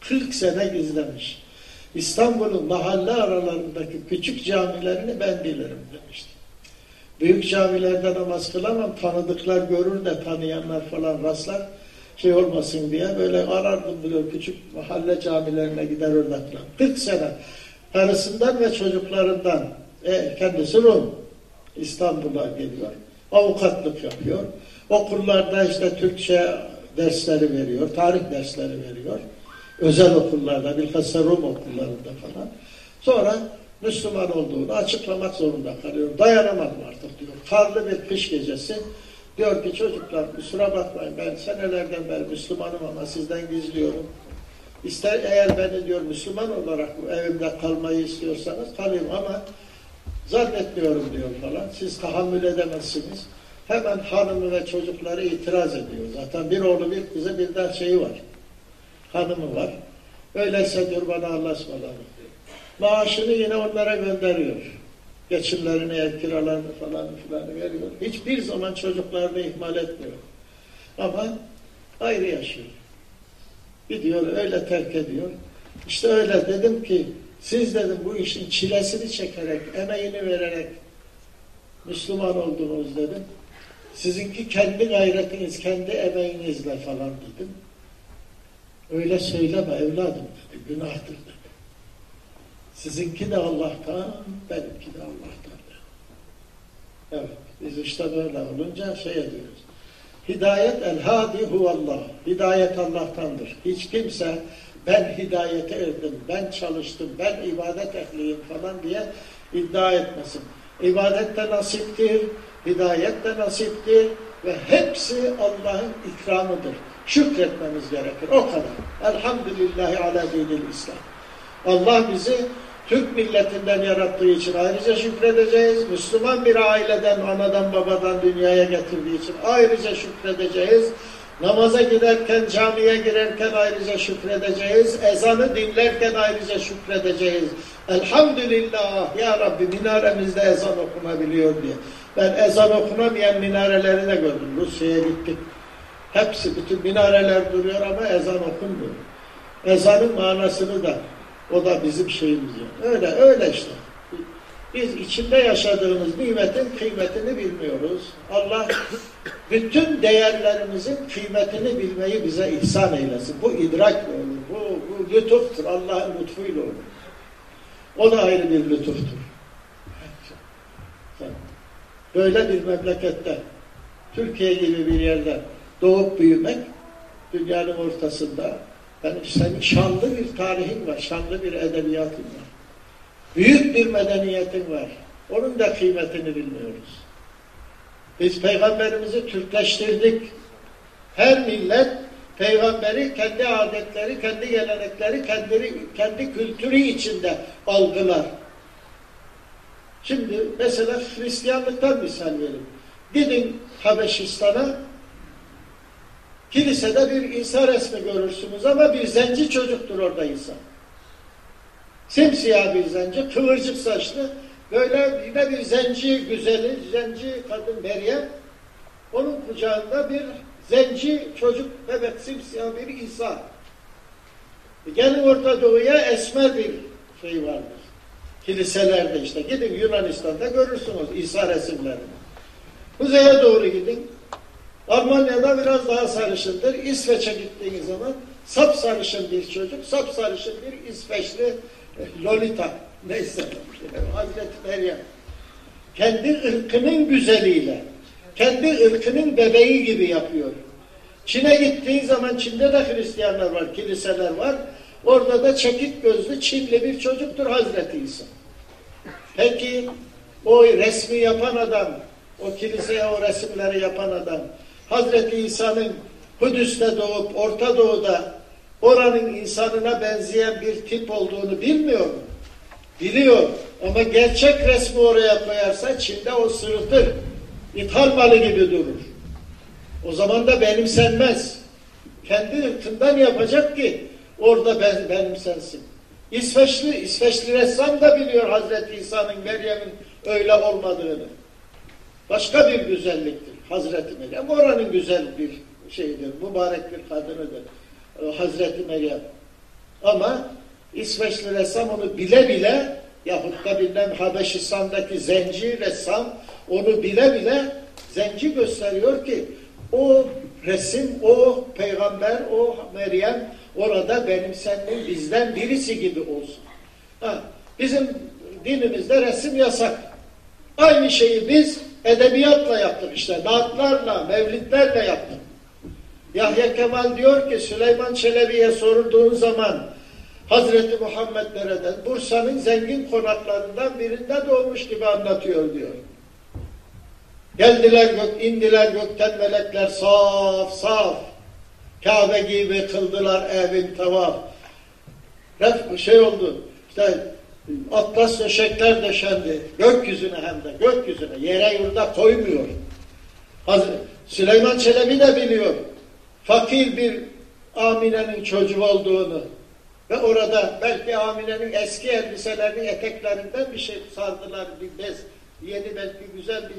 40 sene gizlemiş. İstanbul'un mahalle aralarındaki küçük camilerini ben bilirim demişti. Büyük camilerde namaz kılamam, tanıdıklar görür de tanıyanlar falan rastlar şey olmasın diye böyle arardım biliyor küçük mahalle camilerine gider falan. 40 sene karısından ve çocuklarından e, kendisi Rum İstanbul'a geliyor. Avukatlık yapıyor. Okullarda işte Türkçe dersleri veriyor, tarih dersleri veriyor. Özel okullarda, bilhassa Rum okullarında falan. Sonra Müslüman olduğunu açıklamak zorunda kalıyor. Dayanamadım artık diyor. Karlı bir kış gecesi diyor ki çocuklar kusura bakmayın ben senelerden beri Müslümanım ama sizden gizliyorum. İster eğer beni diyor Müslüman olarak evimde kalmayı istiyorsanız kalayım ama zannetmiyorum diyor falan. Siz tahammül edemezsiniz. Hemen hanımı ve çocukları itiraz ediyor. Zaten bir oğlu bir kızı bir de şeyi var. Hanımı var. Öyleyse diyor bana diyor. Maaşını yine onlara gönderiyor. Geçimlerini, ev kiralarını falan filan veriyor. Hiçbir zaman çocuklarını ihmal etmiyor. Ama ayrı yaşıyor. Gidiyor öyle terk ediyor. İşte öyle dedim ki siz dedim bu işin çilesini çekerek, emeğini vererek Müslüman oldunuz dedim. Sizinki kendi gayretiniz, kendi emeğinizle falan dedim. Öyle söyleme evladım dedi, günahtır dedi. Sizinki de Allah'tan, benimki de Allah'tan dedi. Evet, biz işte böyle olunca şey ediyoruz. Hidayet el-hadi huvallah. Hidayet Allah'tandır. Hiç kimse ben hidayete erdim, ben çalıştım, ben ibadet ehliyim falan diye iddia etmesin. İbadet de nasiptir, hidayet de nasiptir ve hepsi Allah'ın ikramıdır. Şükretmemiz gerekir. O kadar. Elhamdülillahi ala dinil İslam. Allah bizi Türk milletinden yarattığı için ayrıca şükredeceğiz. Müslüman bir aileden, anadan, babadan dünyaya getirdiği için ayrıca şükredeceğiz. Namaza giderken, camiye girerken ayrıca şükredeceğiz. Ezanı dinlerken ayrıca şükredeceğiz. Elhamdülillah ya Rabbi minaremizde ezan okunabiliyor diye. Ben ezan okunamayan minareleri de gördüm. Rusya'ya gittik. Hepsi, bütün minareler duruyor ama ezan okunmuyor. Ezanın manasını da, o da bizim şeyimiz. Yani. Öyle, öyle işte. Biz içinde yaşadığımız nimetin kıymetini bilmiyoruz. Allah bütün değerlerimizin kıymetini bilmeyi bize ihsan eylesin. Bu idrakle olur. Bu, bu lütuftur. Allah'ın lütfuyla olur. O da ayrı bir lütuftur. Böyle bir memlekette, Türkiye gibi bir yerde doğup büyümek, dünyanın ortasında, benim senin şanlı bir tarihin var, şanlı bir edebiyatın var. Büyük bir medeniyetin var. Onun da kıymetini bilmiyoruz. Biz peygamberimizi Türkleştirdik. Her millet peygamberi kendi adetleri, kendi gelenekleri, kendi, kendi kültürü içinde algılar. Şimdi mesela Hristiyanlıktan misal verin. Gidin Habeşistan'a kilisede bir İsa resmi görürsünüz ama bir zenci çocuktur orada İsa. Simsiyah bir zenci, kıvırcık saçlı, böyle yine bir zenci güzeli, zenci kadın Meryem, onun kucağında bir zenci çocuk bebek simsiyah bir İsa. Gelin Orta Doğu'ya esmer bir şey vardır. Kiliselerde işte. Gidin Yunanistan'da görürsünüz İsa resimlerini. Kuzeye doğru gidin. Almanya'da biraz daha sarışındır. İsveç'e gittiğiniz zaman sap sarışın bir çocuk, sap sarışın bir İsveçli Lolita neyse Hazreti Meryem kendi ırkının güzeliyle kendi ırkının bebeği gibi yapıyor. Çin'e gittiği zaman Çin'de de Hristiyanlar var, kiliseler var. Orada da çekik gözlü Çinli bir çocuktur Hazreti İsa. Peki o resmi yapan adam, o kiliseye o resimleri yapan adam, Hazreti İsa'nın Kudüs'te doğup Orta Doğu'da oranın insanına benzeyen bir tip olduğunu bilmiyor mu? Biliyor. Ama gerçek resmi oraya koyarsa Çin'de o sırıtır. İthal malı gibi durur. O zaman da benimsenmez. Kendi ırkından yapacak ki orada ben, benimsensin. İsveçli, İsveçli ressam da biliyor Hazreti İsa'nın Meryem'in öyle olmadığını. Başka bir güzelliktir Hazreti Meryem. Oranın güzel bir şeyidir, mübarek bir kadınıdır. Hazreti Meryem. Ama İsveçli ressam onu bile bile yahut da bilmem Habeşistan'daki zenci ressam onu bile bile zenci gösteriyor ki o resim, o peygamber, o Meryem orada benimsenmenin bizden birisi gibi olsun. Ha, bizim dinimizde resim yasak. Aynı şeyi biz edebiyatla yaptık işte. Naatlarla, mevlidlerle yaptık. Yahya Kemal diyor ki Süleyman Çelebi'ye sorulduğu zaman Hazreti Muhammed nereden? Bursa'nın zengin konaklarından birinde doğmuş gibi anlatıyor diyor. Geldiler gök, indiler gökten melekler saf saf. Kabe gibi kıldılar evin tavaf. Ref, şey oldu, işte atlas döşekler döşendi. Gökyüzüne hem de, gökyüzüne. Yere yurda koymuyor. Süleyman Çelebi de biliyor fakir bir Amine'nin çocuğu olduğunu ve orada belki Amine'nin eski elbiselerinin eteklerinden bir şey sardılar, bir bez, yeni belki güzel bir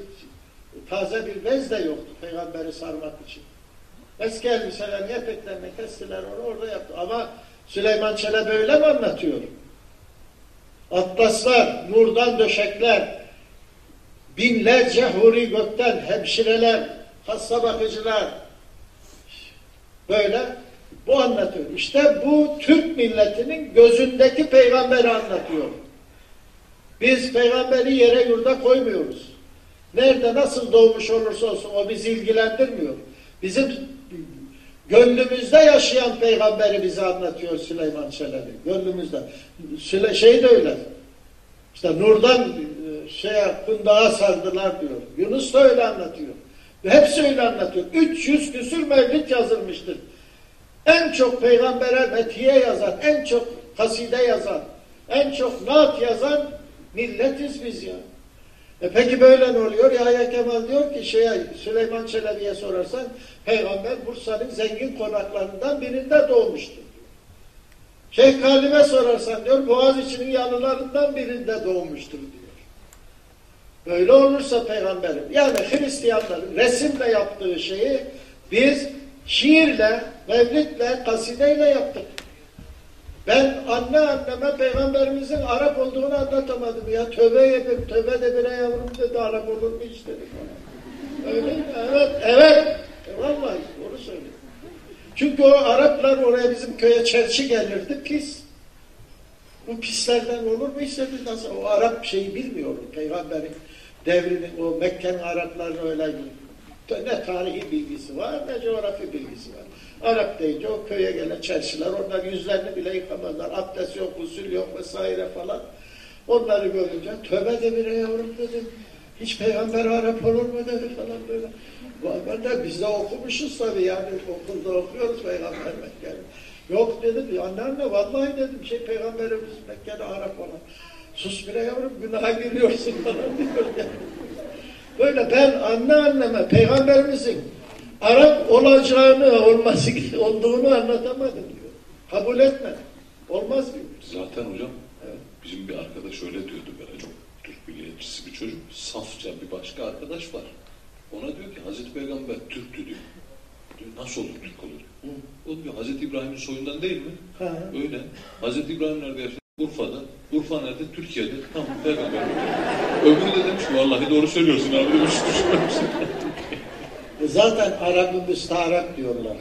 taze bir bez de yoktu peygamberi sarmak için. Eski elbiselerin eteklerini kestiler onu orada yaptı. Ama Süleyman Çelebi öyle mi anlatıyor? Atlaslar, nurdan döşekler, binlerce huri gökten hemşireler, hasta bakıcılar, Böyle bu anlatıyor. İşte bu Türk milletinin gözündeki peygamberi anlatıyor. Biz peygamberi yere yurda koymuyoruz. Nerede nasıl doğmuş olursa olsun o bizi ilgilendirmiyor. Bizim gönlümüzde yaşayan peygamberi bize anlatıyor Süleyman Çelebi. Gönlümüzde. Süle, şey de öyle. İşte nurdan e, şeye kundağa sardılar diyor. Yunus da öyle anlatıyor. Hepsi öyle anlatıyor. 300 küsür mevlid yazılmıştır. En çok peygambere metiye yazan, en çok kaside yazan, en çok naat yazan milletiz biz ya. E peki böyle ne oluyor? Yahya Kemal diyor ki şeye, Süleyman Çelebi'ye sorarsan peygamber Bursa'nın zengin konaklarından birinde doğmuştur. Şeyh Kalim'e sorarsan diyor Boğaziçi'nin yanılarından birinde doğmuştur diyor. Böyle olursa peygamberim yani Hristiyanların resimle yaptığı şeyi biz şiirle, mevlidle, kasideyle yaptık. Ben anne anneme peygamberimizin Arap olduğunu anlatamadım ya. Tövbe yapayım, tövbe de bire yavrum dedi Arap olur mu hiç dedi bana. Öyle mi? Evet, evet. E, vallahi doğru söylüyor. Çünkü o Araplar oraya bizim köye çerçi gelirdi pis. Bu pislerden olur mu işte biz nasıl o Arap şeyi bilmiyorum peygamberin devrinin o Mekke'nin Araplarının öyle ne tarihi bilgisi var ne coğrafi bilgisi var. Arap deyince o köye gelen çarşılar onlar yüzlerini bile yıkamazlar. Abdest yok, usul yok vesaire falan. Onları görünce tövbe de bire yavrum dedim. Hiç peygamber Arap olur mu dedi falan böyle. Ben de biz de okumuşuz tabii yani okulda okuyoruz peygamber Mekke'de. Yok dedim ya anne anne vallahi dedim şey peygamberimiz Mekke'de Arap olan. Sus bire yavrum günaha giriyorsun falan diyor yani. Böyle ben anne anneme peygamberimizin Arap olacağını, olması olduğunu anlatamadım diyor. Kabul etmedim. Olmaz diyor. Zaten hocam Evet. bizim bir arkadaş öyle diyordu böyle çok Türk milliyetçisi bir çocuk. Safça bir başka arkadaş var. Ona diyor ki Hazreti Peygamber Türktü diyor. diyor nasıl olur Türk olur? Hı. O diyor Hazreti İbrahim'in soyundan değil mi? Ha. Öyle. Hazreti İbrahim nerede yaşadı? Urfa'da. Urfa nerede? Türkiye'de. Tamam peygamber. Öbürü de demiş ki vallahi doğru söylüyorsun abi demiş. Düşünmemişsin. Zaten Arap-ı müstaharak diyorlar.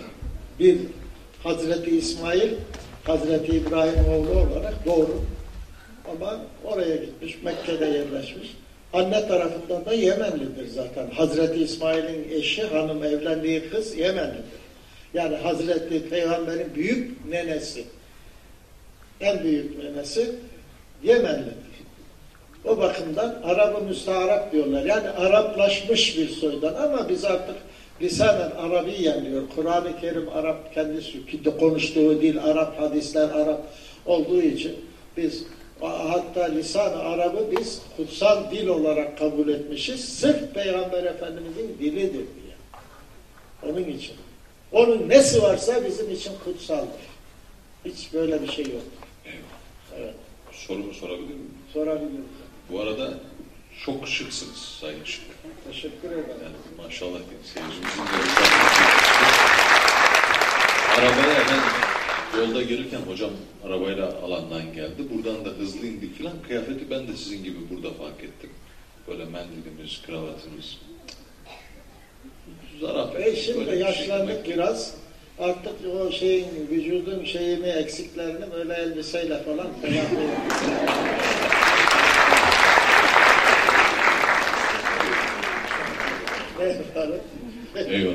Bir Hazreti İsmail, Hazreti İbrahim oğlu olarak doğru. Ama oraya gitmiş, Mekke'de yerleşmiş. Anne tarafından da Yemenlidir zaten. Hazreti İsmail'in eşi, hanım evlendiği kız Yemenlidir. Yani Hazreti Peygamber'in büyük nenesi, en büyük nenesi Yemenlidir. O bakımdan Arap-ı müstaharap diyorlar. Yani Araplaşmış bir soydan ama biz artık lisanen Arabiyen diyor. Kur'an-ı Kerim Arap kendisi konuştuğu dil Arap, hadisler Arap olduğu için biz hatta lisan Arap'ı biz kutsal dil olarak kabul etmişiz. Sırf Peygamber Efendimizin dilidir diye. Onun için. Onun nesi varsa bizim için kutsaldır. Hiç böyle bir şey yok. Evet. Sorumu sorabilir miyim? Sorabilirim. Bu arada çok şıksınız Sayın Şık. Teşekkür ederim. Yani maşallah seyircimizin de Arabaya hemen yolda gelirken hocam arabayla alandan geldi. Buradan da hızlı indik filan. Kıyafeti ben de sizin gibi burada fark ettim. Böyle mendilimiz, kravatımız. Zarafet. Ve böyle şimdi şey yaşlandık demek. biraz. Artık o şeyin, vücudun şeyini, eksiklerini böyle elbiseyle falan telafi Ne yapalım? Eyvallah.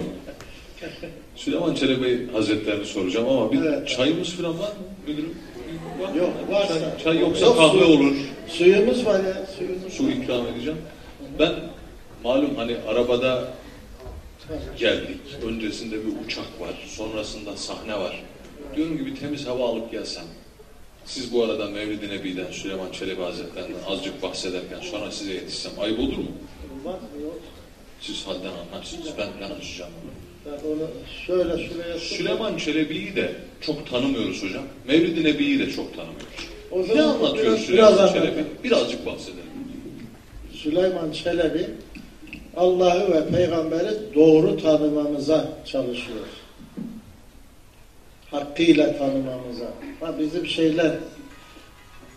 Süleyman Çelebi Hazretlerini soracağım ama bir Evet. çayımız falan var mı müdürüm? Var? Yok, varsa. Çay, çay yoksa Yok, kahve su- olur. Suyumuz var ya, suyumuz. Su ikram edeceğim. Ben malum hani arabada geldik. Öncesinde bir uçak var. Sonrasında sahne var. Diyorum ki bir temiz hava alıp gelsem. Siz bu arada Mevlid-i Nebi'den, Süleyman Çelebi Hazretlerinden azıcık bahsederken sonra size yetişsem ayıp olur mu? Olmaz mı? Yok. Siz halden anlarsınız. Ben. Ben onu şöyle şuraya Süleyman Çelebi'yi de çok tanımıyoruz hocam. Mevlid-i Nebi'yi de çok tanımıyoruz. O Ne zaman anlatıyor biraz- Süleyman biraz Çelebi? anlatın. Birazcık bahsedelim. Süleyman Çelebi Allah'ı ve peygamberi doğru tanımamıza çalışıyor. Hakkıyla tanımamıza. Ha bizim şeyler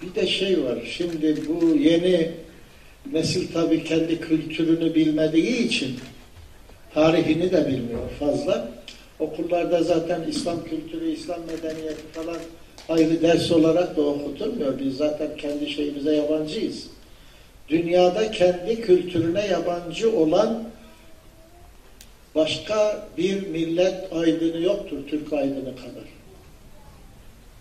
bir de şey var. Şimdi bu yeni nesil tabii kendi kültürünü bilmediği için tarihini de bilmiyor fazla. Okullarda zaten İslam kültürü, İslam medeniyeti falan ayrı ders olarak da okutulmuyor. Biz zaten kendi şeyimize yabancıyız dünyada kendi kültürüne yabancı olan başka bir millet aydını yoktur Türk aydını kadar.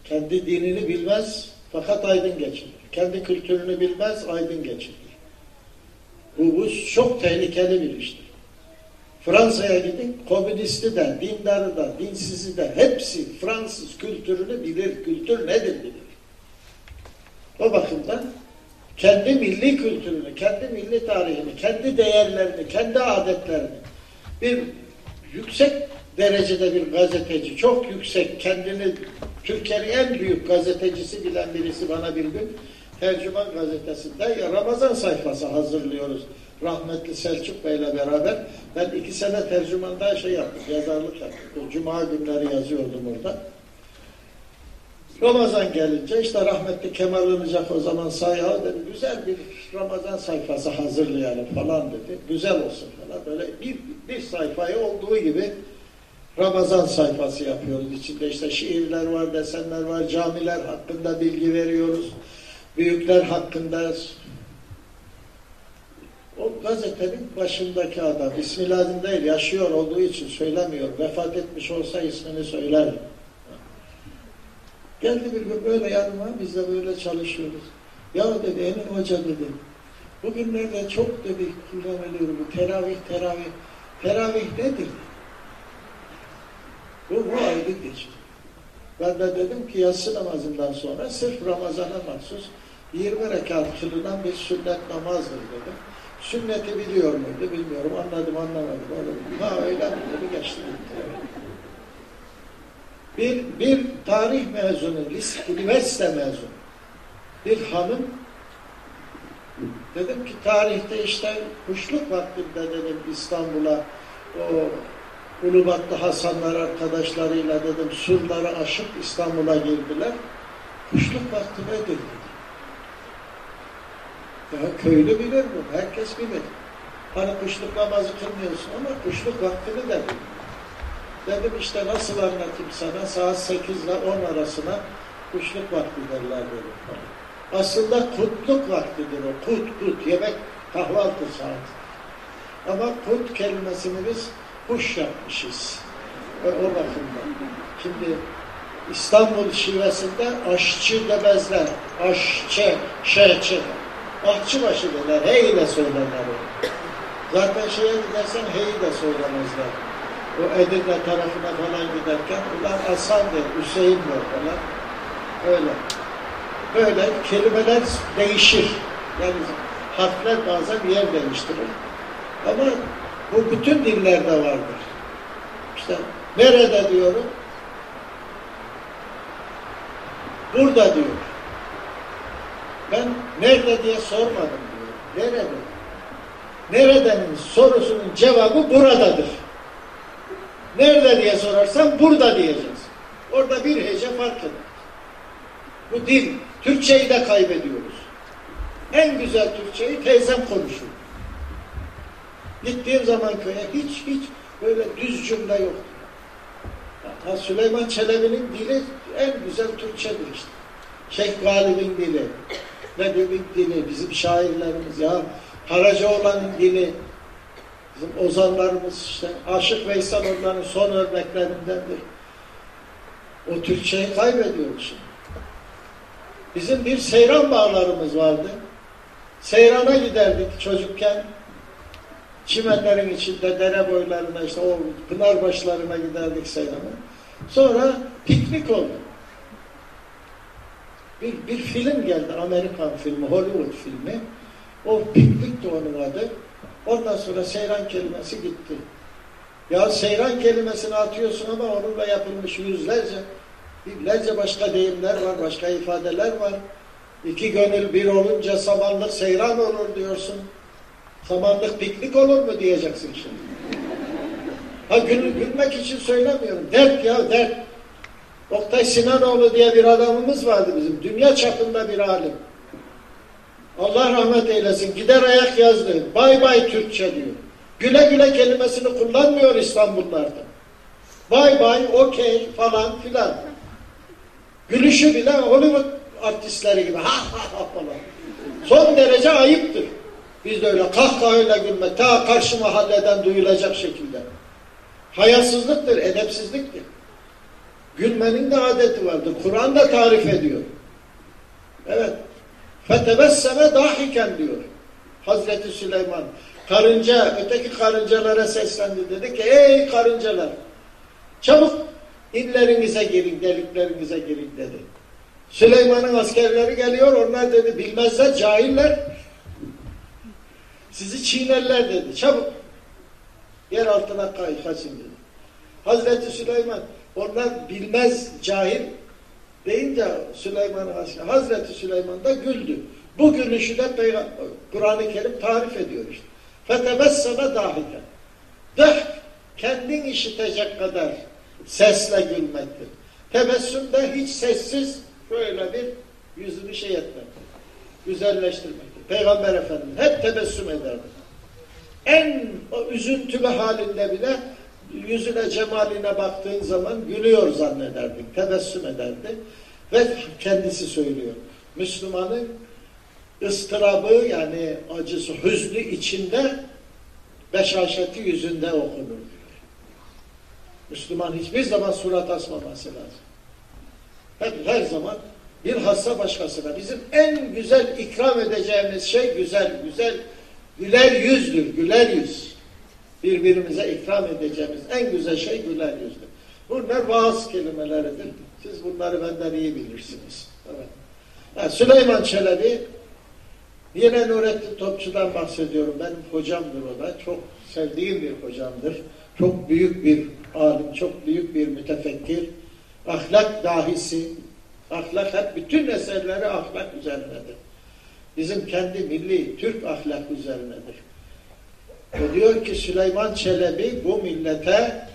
Kendi dinini bilmez fakat aydın geçirir. Kendi kültürünü bilmez aydın geçirir. Bu, bu çok tehlikeli bir iştir. Fransa'ya gidin, komünisti de, dindarı da, dinsizi de hepsi Fransız kültürünü bilir. Kültür nedir bilir. O bakımdan kendi milli kültürünü, kendi milli tarihini, kendi değerlerini, kendi adetlerini bir yüksek derecede bir gazeteci, çok yüksek, kendini Türkiye'nin en büyük gazetecisi bilen birisi bana bir gün Tercüman gazetesinde Ramazan sayfası hazırlıyoruz. Rahmetli Selçuk Bey'le beraber. Ben iki sene tercümanda şey yaptım, yazarlık yaptım. Cuma günleri yazıyordum orada. Ramazan gelince işte rahmetli Kemal Ilıcak o zaman sayha dedi güzel bir Ramazan sayfası hazırlayalım falan dedi. Güzel olsun falan. Böyle bir, bir sayfayı olduğu gibi Ramazan sayfası yapıyoruz. İçinde işte şiirler var, desenler var, camiler hakkında bilgi veriyoruz. Büyükler hakkında o gazetenin başındaki adam ismi değil, yaşıyor olduğu için söylemiyor. Vefat etmiş olsa ismini söyler. Geldi bir gün böyle yanıma, biz de böyle çalışıyoruz. Ya dedi Emin Hoca dedi, bugünlerde çok dedi kullanılıyor bu teravih teravih. Teravih nedir? Bu, bu ayrı geçti. Ben de dedim ki yatsı namazından sonra sırf Ramazan'a mahsus 20 rekat kılınan bir sünnet namazdır dedim. Sünneti biliyor muydu bilmiyorum. Anladım anlamadım. Öyle, ha öyle mi dedi geçti. Bir, bir tarih mezunu, üniversite mezunu bir hanım dedim ki tarihte işte kuşluk vaktinde dedim İstanbul'a o Ulubatlı Hasanlar arkadaşlarıyla dedim surları aşıp İstanbul'a girdiler. Kuşluk vakti nedir dedi. Ya köylü bilir bu, herkes bilir. Hani kuşluk namazı kılmıyorsun ama kuşluk vaktini de bilir. Dedim işte nasıl anlatayım sana saat 8 ile 10 arasına kuşluk vakti derler dedim. Aslında kutluk vaktidir o. Kut, kut, yemek, kahvaltı saati. Ama kut kelimesini biz kuş yapmışız. Ve o bakımdan. Şimdi İstanbul şivesinde aşçı demezler. Aşçı, şehçi. Ahçıbaşı derler. Hey de söylerler onu. Zaten şeye gidersen hey de söylemezler. O Edirne tarafına falan giderken ulan Hasan der, Hüseyin der falan. Öyle. Böyle kelimeler değişir. Yani harfler bazen yer değiştirir. Ama bu bütün dillerde vardır. İşte nerede diyorum? Burada diyor. Ben nerede diye sormadım diyor. Nerede? Neredenin sorusunun cevabı buradadır. Nerede diye sorarsan burada diyeceğiz. Orada bir hece fark eder. Bu dil. Türkçeyi de kaybediyoruz. En güzel Türkçeyi teyzem konuşur. Gittiğim zaman köye hiç hiç böyle düz cümle yok. Ha, Süleyman Çelebi'nin dili en güzel Türkçedir işte. Şeyh Galip'in dili, Nedim'in dili, bizim şairlerimiz ya Karacaoğlan'ın dili, bizim ozanlarımız işte Aşık Veysel onların son örneklerindendir. O Türkçeyi kaybediyoruz şimdi. Bizim bir seyran bağlarımız vardı. Seyrana giderdik çocukken. Çimenlerin içinde, dere boylarına, işte o pınar başlarına giderdik seyrana. Sonra piknik oldu. Bir, bir film geldi, Amerikan filmi, Hollywood filmi. O piknikti onun adı. Ondan sonra seyran kelimesi gitti. Ya seyran kelimesini atıyorsun ama onunla yapılmış yüzlerce, binlerce başka deyimler var, başka ifadeler var. İki gönül bir olunca samanlık seyran olur diyorsun. Samanlık piknik olur mu diyeceksin şimdi. Ha gül, gülmek için söylemiyorum. Dert ya dert. Oktay Sinanoğlu diye bir adamımız vardı bizim. Dünya çapında bir alim. Allah rahmet eylesin. Gider ayak yazdı. Bay bay Türkçe diyor. Güle güle kelimesini kullanmıyor İstanbullarda. Bay bay, okey falan filan. Gülüşü bile Hollywood artistleri gibi ha ha ha falan. Son derece ayıptır. Biz de öyle kahkahayla gülmek ta karşı mahalleden duyulacak şekilde. Hayasızlıktır, edepsizliktir. Gülmenin de adeti vardır. Kur'an da tarif ediyor. Evet. Fetebesseme dahiken diyor. Hazreti Süleyman. Karınca, öteki karıncalara seslendi. Dedi ki ey karıncalar çabuk inlerinize girin, deliklerinize girin dedi. Süleyman'ın askerleri geliyor. Onlar dedi bilmezler, cahiller. Sizi çiğnerler dedi. Çabuk. Yer altına kay, kaçın dedi. Hazreti Süleyman onlar bilmez, cahil deyince Süleyman'ın askeri. Hazreti Süleyman da güldü. Bu gülüşü de Kur'an-ı Kerim tarif ediyor işte. Fetebesseme dahike. Deh kendin işitecek kadar sesle gülmektir. Tebessüm de hiç sessiz şöyle bir yüzünü şey etmektir. Güzelleştirmektir. Peygamber Efendimiz hep tebessüm ederdi. En o üzüntülü halinde bile yüzüne cemaline baktığın zaman gülüyor zannederdin. Tebessüm ederdi. Ve kendisi söylüyor. Müslümanın ıstırabı yani acısı, hüznü içinde beşaşeti yüzünde okunur. Müslüman hiçbir zaman surat asmaması lazım. Hep her zaman bir hassa başkasına. Bizim en güzel ikram edeceğimiz şey güzel, güzel, güler yüzdür, güler yüz. Birbirimize ikram edeceğimiz en güzel şey güler yüzdür. Bunlar vaaz kelimeleridir. Siz bunları benden iyi bilirsiniz. Evet. Ha, Süleyman Çelebi Yine Nurettin Topçu'dan bahsediyorum. Benim hocamdır o da. Çok sevdiğim bir hocamdır. Çok büyük bir alim, çok büyük bir mütefekkir. Ahlak dahisi. Ahlak hep bütün eserleri ahlak üzerinedir. Bizim kendi milli Türk ahlak üzerinedir. O diyor ki Süleyman Çelebi bu millete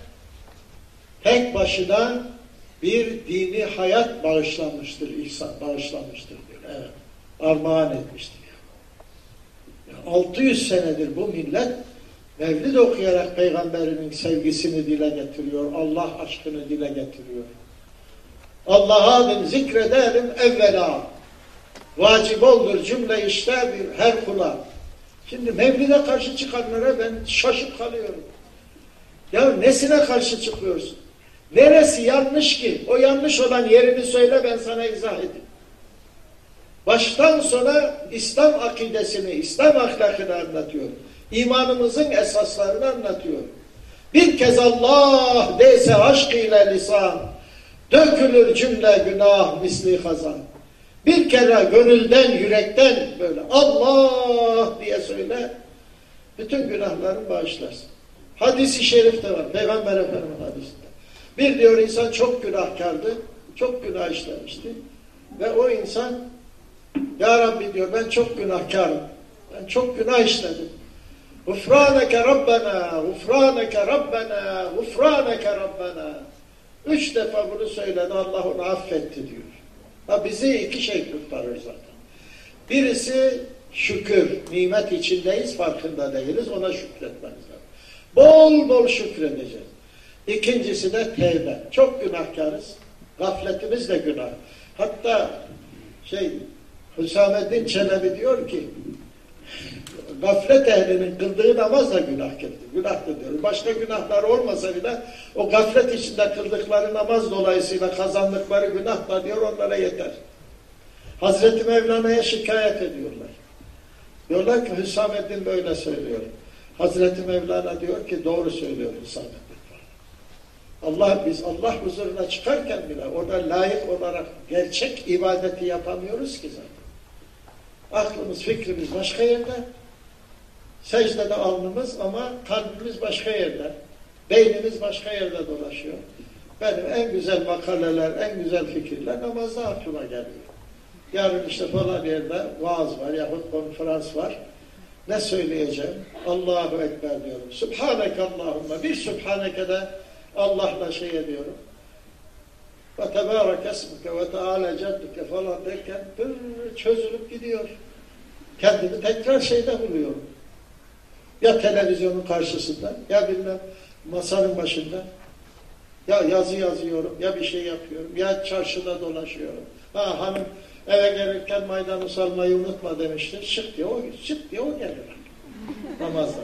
tek başına bir dini hayat bağışlamıştır, ihsan bağışlamıştır diyor. Evet. Armağan etmiştir. 600 senedir bu millet Mevlid okuyarak peygamberinin sevgisini dile getiriyor. Allah aşkını dile getiriyor. Allah'a zikrederim evvela. Vacip olur cümle işte bir her kula. Şimdi Mevlid'e karşı çıkanlara ben şaşıp kalıyorum. Ya nesine karşı çıkıyorsun? Neresi yanlış ki? O yanlış olan yerini söyle ben sana izah edeyim. Baştan sona İslam akidesini, İslam ahlakını anlatıyor. İmanımızın esaslarını anlatıyor. Bir kez Allah dese aşk ile lisan, dökülür cümle günah misli hazan. Bir kere gönülden, yürekten böyle Allah diye söyle, bütün günahların bağışlarsın. Hadis-i şerifte var, Peygamber Efendimiz hadisinde. Bir diyor insan çok günahkardı, çok günah işlemişti. Ve o insan ya Rabbi diyor ben çok günahkarım. Ben çok günah işledim. Gufraneke Rabbena, gufraneke Rabbena, gufraneke Rabbena. Üç defa bunu söyledi Allah onu affetti diyor. Ha bizi iki şey kurtarır zaten. Birisi şükür, nimet içindeyiz farkında değiliz ona şükretmemiz lazım. Bol bol şükredeceğiz. İkincisi de tevbe. Çok günahkarız. Gafletimiz de günah. Hatta şey Hüsamettin Çelebi diyor ki gaflet ehlinin kıldığı namaz da günahtır. Günahtır diyor. Başka günahlar olmasa bile o gaflet içinde kıldıkları namaz dolayısıyla kazandıkları günah da diyor onlara yeter. Hazreti Mevlana'ya şikayet ediyorlar. Diyorlar ki Hüsamettin böyle söylüyor. Hazreti Mevlana diyor ki doğru söylüyor Hüsamettin. Allah biz Allah huzuruna çıkarken bile orada layık olarak gerçek ibadeti yapamıyoruz ki zaten. Aklımız, fikrimiz başka yerde. Secdede alnımız ama kalbimiz başka yerde. Beynimiz başka yerde dolaşıyor. Benim en güzel makaleler, en güzel fikirler namazda aklıma geliyor. Yarın işte falan yerde vaaz var yahut konferans var. Ne söyleyeceğim? Allahu Ekber diyorum. Subhaneke Allahümme. Bir Subhaneke de Allah'la şey ediyorum. Ve tebârek esmuke ve teâlâ cedduke falan derken çözülüp gidiyor. Kendimi tekrar şeyde buluyorum. Ya televizyonun karşısında, ya bilmem masanın başında. Ya yazı yazıyorum, ya bir şey yapıyorum, ya çarşıda dolaşıyorum. Ha hanım eve gelirken maydanoz almayı unutma demiştir. Şık diye o, şık diye o gelir. Namazda.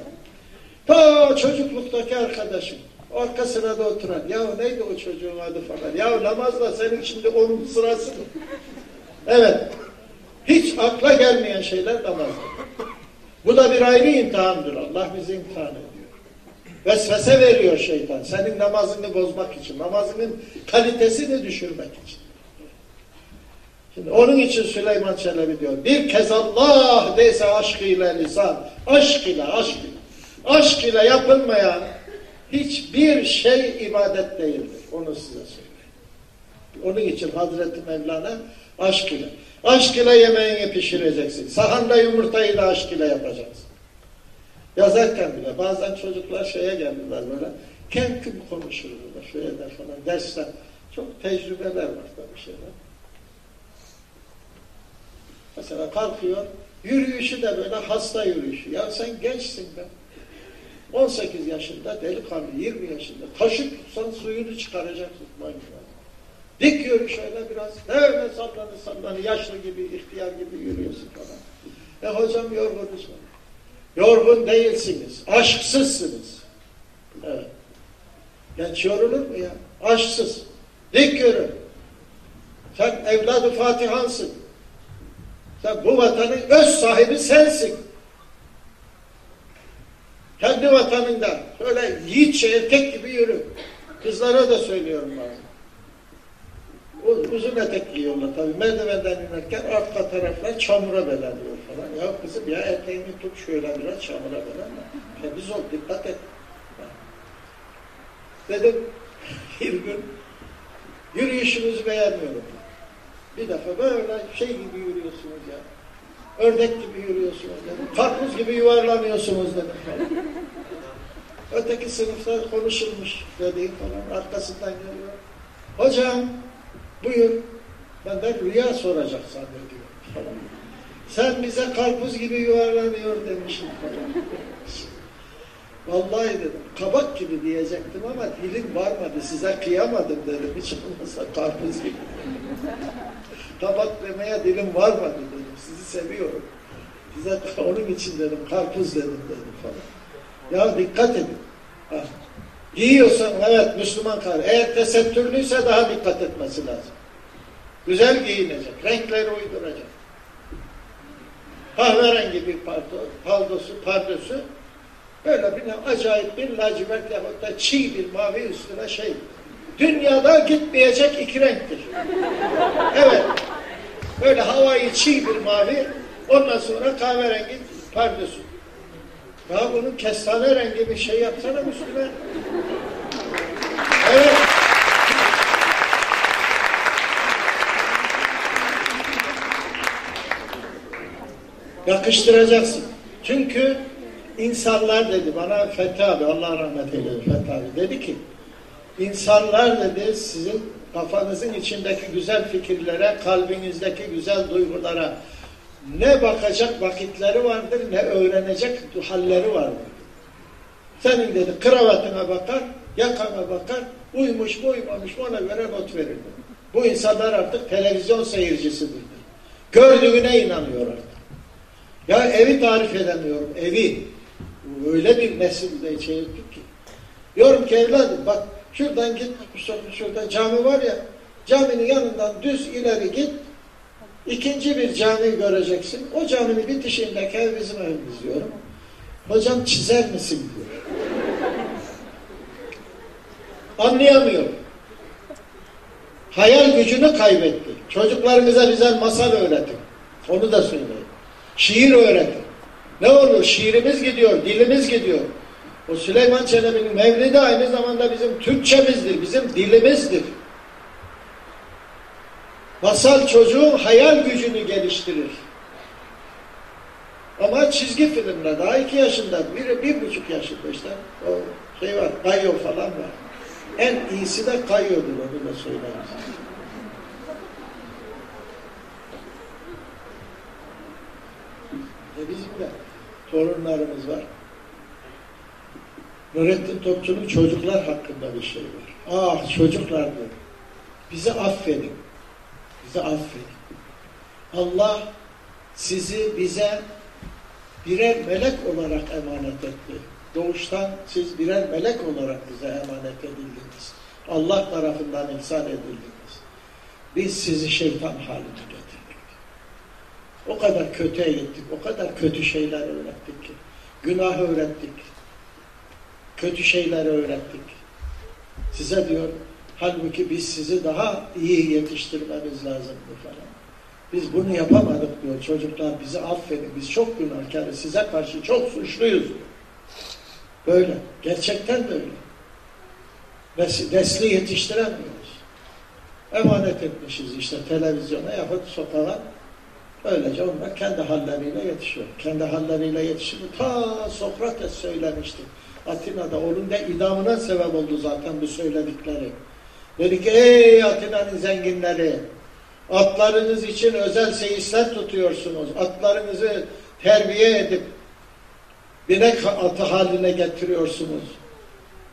Ta çocukluktaki arkadaşım. Arka sırada oturan. Ya neydi o çocuğun adı falan. Ya namazla senin şimdi onun sırası mı? Evet. Hiç akla gelmeyen şeyler namazda. Bu da bir ayrı imtihandır. Allah bizi imtihan ediyor. Vesvese veriyor şeytan. Senin namazını bozmak için. Namazının kalitesini düşürmek için. Şimdi onun için Süleyman Çelebi diyor. Bir kez Allah deyse aşk ile lisan. Aşk ile, aşk ile. Aşk ile yapılmayan hiçbir şey ibadet değildir. Onu size söyleyeyim. Onun için Hazreti Mevlana aşk ile. Aşk ile yemeğini pişireceksin. Sahanda yumurtayı da aşk ile yapacaksın. Yazarken bile bazen çocuklar şeye geldiler böyle. Kim kim konuşur burada şöyle der falan dersler. Çok tecrübeler var tabii şeyler. Mesela kalkıyor, yürüyüşü de böyle hasta yürüyüşü. Ya sen gençsin be. 18 yaşında delikanlı, 20 yaşında tutsan suyunu çıkaracak tutman gibi. Dik yürü şöyle biraz, öyle sallanı sallanı, yaşlı gibi, ihtiyar gibi yürüyorsun falan. E hocam yorgunuz mu? Yorgun değilsiniz, aşksızsınız. Evet. Genç yorulur mu ya? Aşksız. Dik yürü. Sen evladı Fatihansın. Sen bu vatanın öz sahibi sensin. Kendi vatanında şöyle yiğitçe erkek gibi yürü. Kızlara da söylüyorum bazen. Uzun etek giyiyorlar tabii. Merdivenden inerken arka taraflar çamura belanıyor falan. Ya kızım ya eteğini tut şöyle biraz çamura belanma. Temiz ol, dikkat et. Dedim bir gün yürüyüşünüzü beğenmiyorum. Bir defa böyle şey gibi yürüyorsunuz ya. Ördek gibi yürüyorsunuz dedim. Karpuz gibi yuvarlanıyorsunuz dedim falan. Öteki sınıfta konuşulmuş dediğim falan arkasından geliyor. Hocam buyur. Ben de rüya soracak zannediyorum falan. Sen bize karpuz gibi yuvarlanıyor falan. Vallahi dedim, kabak gibi diyecektim ama dilim varmadı, size kıyamadım dedim. Hiç olmazsa karpuz gibi. kabak demeye dilim varmadı dedim, sizi seviyorum. Size onun için dedim, karpuz dedim dedim falan. Ya dikkat edin. Ha. Giyiyorsan evet Müslüman kar. Eğer tesettürlüyse daha dikkat etmesi lazım. Güzel giyinecek, renkleri uyduracak. Kahverengi bir palto, paldosu, pardösü Böyle bir acayip bir lacivert yahut da çiğ bir mavi üstüne şey. Dünyada gitmeyecek iki renktir. Evet. Böyle havayı çiğ bir mavi, ondan sonra kahverengi pardösü. Ya bunun kestane rengi bir şey yapsana üstüne. Evet. Yakıştıracaksın. Çünkü İnsanlar dedi bana Fethi abi Allah rahmet eylesin Fethi abi dedi ki insanlar dedi sizin kafanızın içindeki güzel fikirlere, kalbinizdeki güzel duygulara ne bakacak vakitleri vardır ne öğrenecek halleri vardır. Senin dedi kravatına bakar, yakana bakar, uymuş mu uymamış mı ona göre not verir. Bu insanlar artık televizyon seyircisidir. Gördüğüne inanıyor artık. Ya evi tarif edemiyorum, evi öyle bir nesilde çevirdik ki. Diyorum ki evladım bak şuradan git, şurada cami var ya, caminin yanından düz ileri git, ikinci bir cami göreceksin. O caminin bitişindeki ev bizim evimiz diyorum. Hocam çizer misin diyor. Anlayamıyor. Hayal gücünü kaybetti. Çocuklarımıza güzel masal öğretin. Onu da söyleyin. Şiir öğretin. Ne olur? Şiirimiz gidiyor, dilimiz gidiyor. O Süleyman Çelebi'nin mevlidi aynı zamanda bizim Türkçemizdir, bizim dilimizdir. Masal çocuğun hayal gücünü geliştirir. Ama çizgi filmler daha iki yaşında, biri bir buçuk yaşında işte o şey var, Kayo falan var. En iyisi de Kayo'dur onu da söyleriz. E bizim de torunlarımız var. Nurettin Topçu'nun çocuklar hakkında bir şey var. Ah çocuklar diyor. Bizi affedin. Bizi affedin. Allah sizi bize birer melek olarak emanet etti. Doğuştan siz birer melek olarak bize emanet edildiniz. Allah tarafından insan edildiniz. Biz sizi şeytan haline getirdik. O kadar kötüye gittik, o kadar kötü şeyler öğrettik ki. Günah öğrettik. Kötü şeyler öğrettik. Size diyor, halbuki biz sizi daha iyi yetiştirmemiz lazımdı falan. Biz bunu yapamadık diyor. Çocuklar bizi affedin. Biz çok günahkarız. Size karşı çok suçluyuz. Böyle. Gerçekten böyle. Nes- Nesli yetiştiremiyoruz. Emanet etmişiz işte televizyona yahut sokağa. Böylece onlar kendi halleriyle yetişiyor. Kendi halleriyle yetişiyor. Ta Sokrates söylemişti. Atina'da onun da idamına sebep oldu zaten bu söyledikleri. Dedi ki ey Atina'nın zenginleri atlarınız için özel seyisler tutuyorsunuz. Atlarınızı terbiye edip binek atı haline getiriyorsunuz.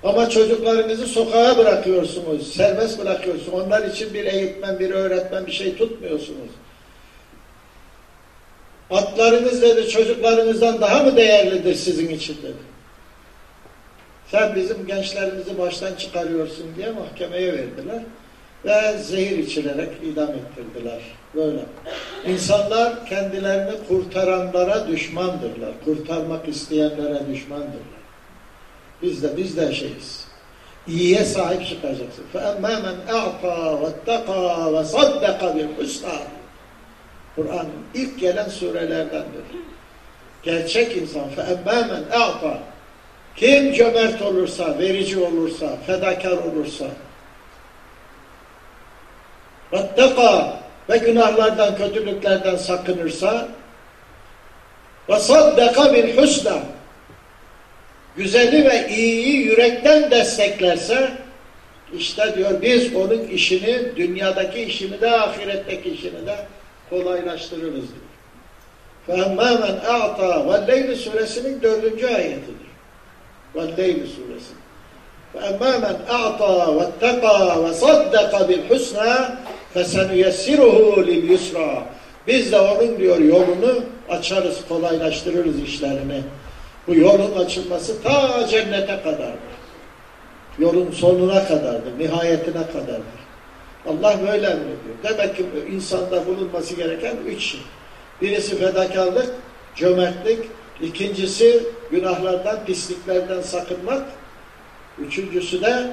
Ama çocuklarınızı sokağa bırakıyorsunuz, serbest bırakıyorsunuz. Onlar için bir eğitmen, bir öğretmen bir şey tutmuyorsunuz. Atlarınız dedi çocuklarınızdan daha mı değerlidir sizin için dedi Sen bizim gençlerimizi baştan çıkarıyorsun diye mahkemeye verdiler. Ve zehir içilerek idam ettirdiler. Böyle. İnsanlar kendilerini kurtaranlara düşmandırlar. Kurtarmak isteyenlere düşmandırlar. Biz de biz de şeyiz. İyiye sahip çıkacaksın. فَاَمَّا مَنْ اَعْطَى وَاتَّقَى وَصَدَّقَ بِالْحُسْنَى Kur'an ilk gelen surelerdendir. Gerçek insan فَاَمَّا مَنْ اَعْطَى Kim cömert olursa, verici olursa, fedakar olursa وَاتَّقَى ve günahlardan, kötülüklerden sakınırsa وَصَدَّقَ بِالْحُسْنَى güzeli ve iyiyi yürekten desteklerse işte diyor biz onun işini, dünyadaki işini de ahiretteki işini de kolaylaştırırız diyor. فَاَمَّا مَنْ اَعْطَى وَالْلَيْلِ suresinin dördüncü ayetidir. Valideyni suresi. وَاَمَّا مَنْ اَعْطَى وَاتَّقَى وَصَدَّقَ بِالْحُسْنَى فَسَنُيَسِّرُهُ لِلْيُسْرَى Biz de onun diyor yolunu açarız, kolaylaştırırız işlerini. Bu yolun açılması ta cennete kadardır. Yolun sonuna kadardır, nihayetine kadardır. Allah böyle emrediyor. Demek ki insanda bulunması gereken üç şey. Birisi fedakarlık, cömertlik, ikincisi günahlardan, pisliklerden sakınmak. Üçüncüsü de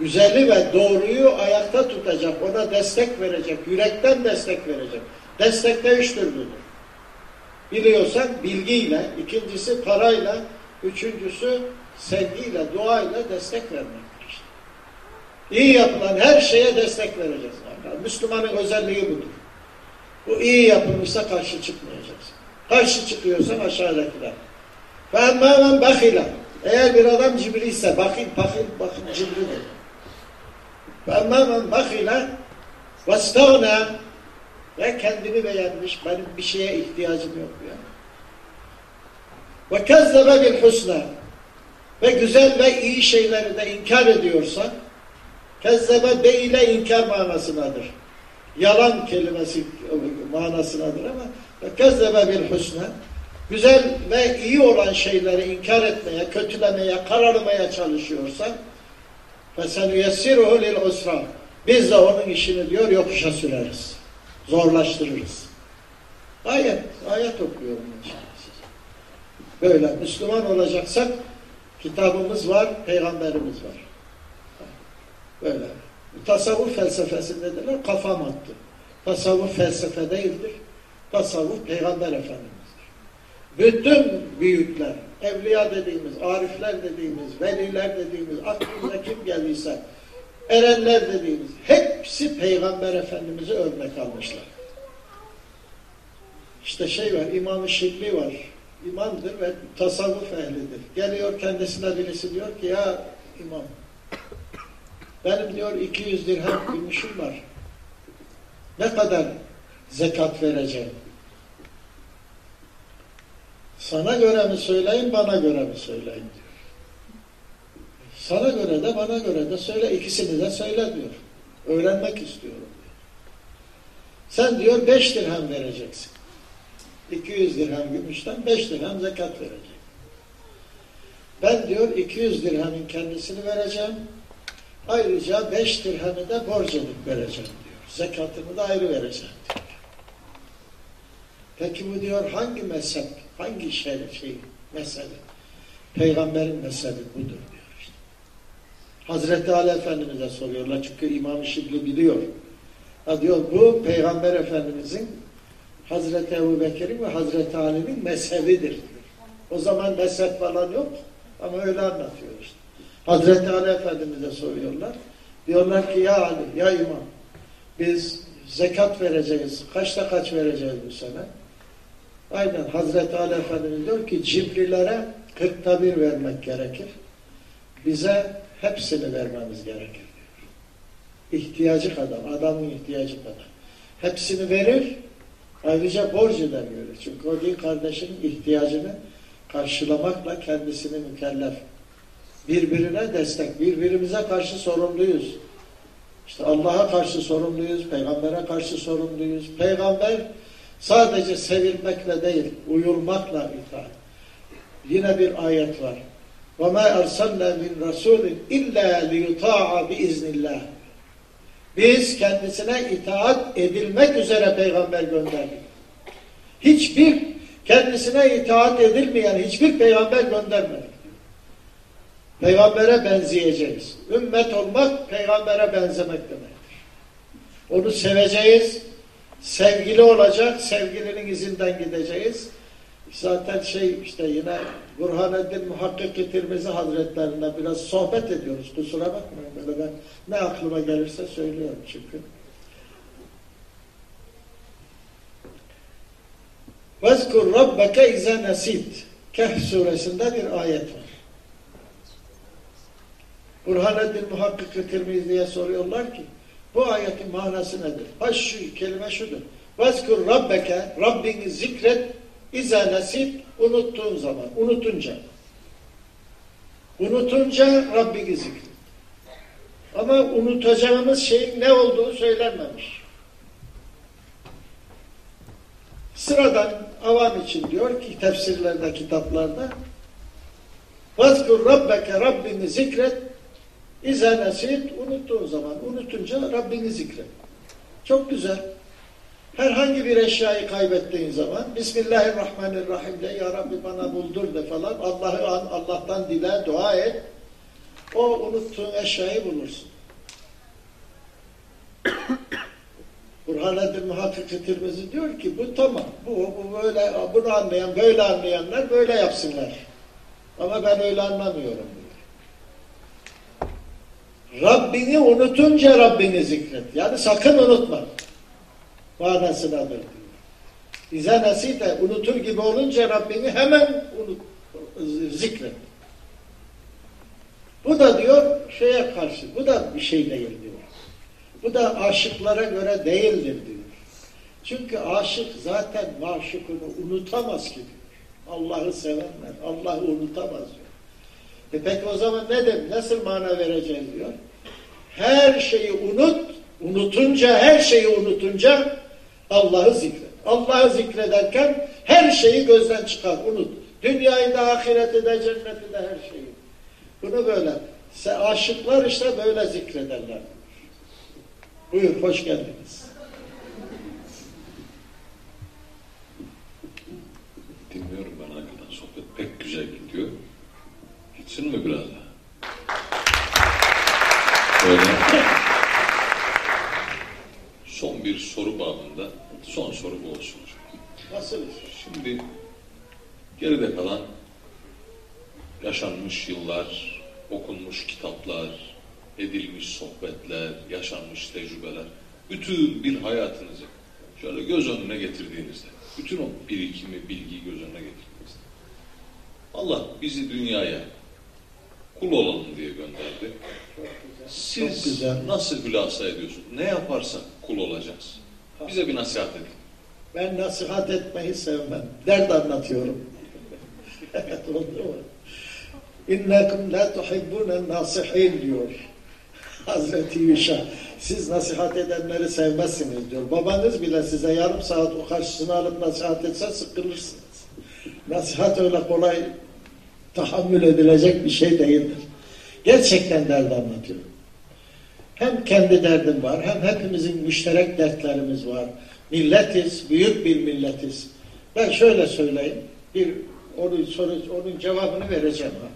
güzeli ve doğruyu ayakta tutacak, ona destek verecek, yürekten destek verecek. Destek de üç türlüdür. Biliyorsan bilgiyle, ikincisi parayla, üçüncüsü sevgiyle, duayla destek vermektir. İyi yapılan her şeye destek vereceğiz. Müslümanın özelliği budur. Bu iyi yapılmışsa karşı çıkmayacaksın. Karşı çıkıyorsan aşağıdakiler. Ve emmâmen bakila. Eğer bir adam cibri ise bakil, bakil, bakil cibridir. Ve emmâmen bakila ve stâna ve kendini beğenmiş. Benim bir şeye ihtiyacım yok ya. Ve kezzebe bil husna ve güzel ve iyi şeyleri de inkar ediyorsa kezzebe be ile inkar manasındadır. Yalan kelimesi manasındadır ama ve kezzebe bil husna güzel ve iyi olan şeyleri inkar etmeye, kötülemeye, karalamaya çalışıyorsa fesenüyessiruhu lil usra biz de onun işini diyor yokuşa süreriz zorlaştırırız. Ayet, ayet okuyorum. Böyle Müslüman olacaksak kitabımız var, peygamberimiz var. Böyle. Tasavvuf felsefesi dediler, kafam attı. Tasavvuf felsefe değildir. Tasavvuf peygamber efendimizdir. Bütün büyükler, evliya dediğimiz, arifler dediğimiz, veliler dediğimiz, aklımıza kim geldiyse erenler dediğimiz hepsi Peygamber Efendimiz'i örnek almışlar. İşte şey var, İmam-ı var. İmamdır ve tasavvuf ehlidir. Geliyor kendisine birisi diyor ki ya imam benim diyor 200 dirhem gümüşüm var. Ne kadar zekat vereceğim? Sana göre mi söyleyeyim, bana göre mi söyleyeyim diyor. Sana göre de bana göre de söyle ikisini de söyle diyor. Öğrenmek istiyorum diyor. Sen diyor beş dirhem vereceksin. 200 dirhem gümüşten beş dirhem zekat verecek. Ben diyor 200 dirhemin kendisini vereceğim. Ayrıca beş dirhemi de borç vereceğim diyor. Zekatını da ayrı vereceğim diyor. Peki bu diyor hangi mezhep, hangi şey, şey mezhebi? Peygamberin mezhebi budur diyor. Hazreti Ali Efendimiz'e soruyorlar çünkü İmam-ı Şibli biliyor. Ha diyor bu Peygamber Efendimizin Hazreti Ebu Bekir'in ve Hazreti Ali'nin mezhebidir. O zaman mezhep falan yok ama öyle anlatıyor işte. Hazreti Ali Efendimiz'e soruyorlar. Diyorlar ki ya Ali, ya İmam biz zekat vereceğiz. Kaçta kaç vereceğiz bu sene? Aynen Hazreti Ali Efendimiz diyor ki cimrilere kırkta bir vermek gerekir. Bize hepsini vermemiz gerekir. İhtiyacı kadar, adamın ihtiyacı kadar. Hepsini verir, ayrıca borcu da verir. Çünkü o din kardeşinin ihtiyacını karşılamakla kendisini mükellef. Birbirine destek, birbirimize karşı sorumluyuz. İşte Allah'a karşı sorumluyuz, peygambere karşı sorumluyuz. Peygamber sadece sevilmekle değil, uyulmakla itaat. Yine bir ayet var. وَمَا أَرْسَلْنَا مِنْ رَسُولٍ اِلَّا لِيُطَاعَ بِاِذْنِ اللّٰهِ Biz kendisine itaat edilmek üzere peygamber gönderdik. Hiçbir kendisine itaat edilmeyen hiçbir peygamber göndermedik. Peygambere benzeyeceğiz. Ümmet olmak peygambere benzemek demektir. Onu seveceğiz, sevgili olacak, sevgilinin izinden gideceğiz. Zaten şey işte yine Burhaneddin Muhakkik Tirmizi Hazretlerine biraz sohbet ediyoruz. Kusura bakmayın böyle ben ne aklıma gelirse söylüyorum çünkü. Vezkur rabbeke ize nesit. Kehf suresinde bir ayet var. Burhaneddin Muhakkik Tirmizi'ye soruyorlar ki bu ayetin manası nedir? Ha şu kelime şudur. Vezkur rabbeke Rabbini zikret İza nesit unuttuğun zaman, unutunca. Unutunca Rabbini zikret. Ama unutacağımız şeyin ne olduğu söylenmemiş. Sıradan avam için diyor ki tefsirlerde, kitaplarda Vazkur Rabbeke Rabbini zikret İza nesit unuttuğun zaman, unutunca Rabbini zikret. Çok güzel. Herhangi bir eşyayı kaybettiğin zaman Bismillahirrahmanirrahim de Ya Rabbi bana buldur de falan Allah'ı an, Allah'tan dile, dua et. O unuttuğun eşyayı bulursun. Burhaneddin Muhakkik Tirmizi diyor ki bu tamam. Bu, bu böyle bunu anlayan, böyle anlayanlar böyle yapsınlar. Ama ben öyle anlamıyorum. Rabbini unutunca Rabbini zikret. Yani sakın unutma manasınadır diyor. İze nasite unutur gibi olunca Rabbini hemen unut, zikret. Bu da diyor şeye karşı, bu da bir şey değil diyor. Bu da aşıklara göre değildir diyor. Çünkü aşık zaten maşukunu unutamaz ki diyor. Allah'ı sevenler, Allah'ı unutamaz diyor. E peki o zaman ne demek? Nasıl mana vereceğiz diyor. Her şeyi unut, unutunca, her şeyi unutunca Allah'ı zikret. Allah'ı zikrederken her şeyi gözden çıkar, unut. Dünyayı da, ahireti de, cenneti de her şeyi. Bunu böyle. Aşıklar işte böyle zikrederler. Buyur, hoş geldiniz. Dinliyorum ben arkadan sohbet pek güzel gidiyor. Gitsin mi biraz daha? Öyle. Son bir soru babında, son soru bu olsun. Nasıl? Şimdi geride kalan yaşanmış yıllar, okunmuş kitaplar, edilmiş sohbetler, yaşanmış tecrübeler, bütün bir hayatınızı şöyle göz önüne getirdiğinizde, bütün o birikimi, bilgiyi göz önüne getirdiğinizde, Allah bizi dünyaya kul olalım diye gönderdi. Siz nasıl hülasa ediyorsunuz? Ne yaparsak kul olacağız. Bize bir nasihat edin. Ben nasihat etmeyi sevmem. Dert anlatıyorum. evet oldu mu? İnnekum la tuhibbune nasihin diyor. Hazreti Yuşa. Siz nasihat edenleri sevmezsiniz diyor. Babanız bile size yarım saat o karşısına alıp nasihat etse sıkılırsınız. Nasihat öyle kolay tahammül edilecek bir şey değildir. Gerçekten dert anlatıyorum. Hem kendi derdim var, hem hepimizin müşterek dertlerimiz var. Milletiz, büyük bir milletiz. Ben şöyle söyleyeyim, bir onun, soru, onun cevabını vereceğim. Ha.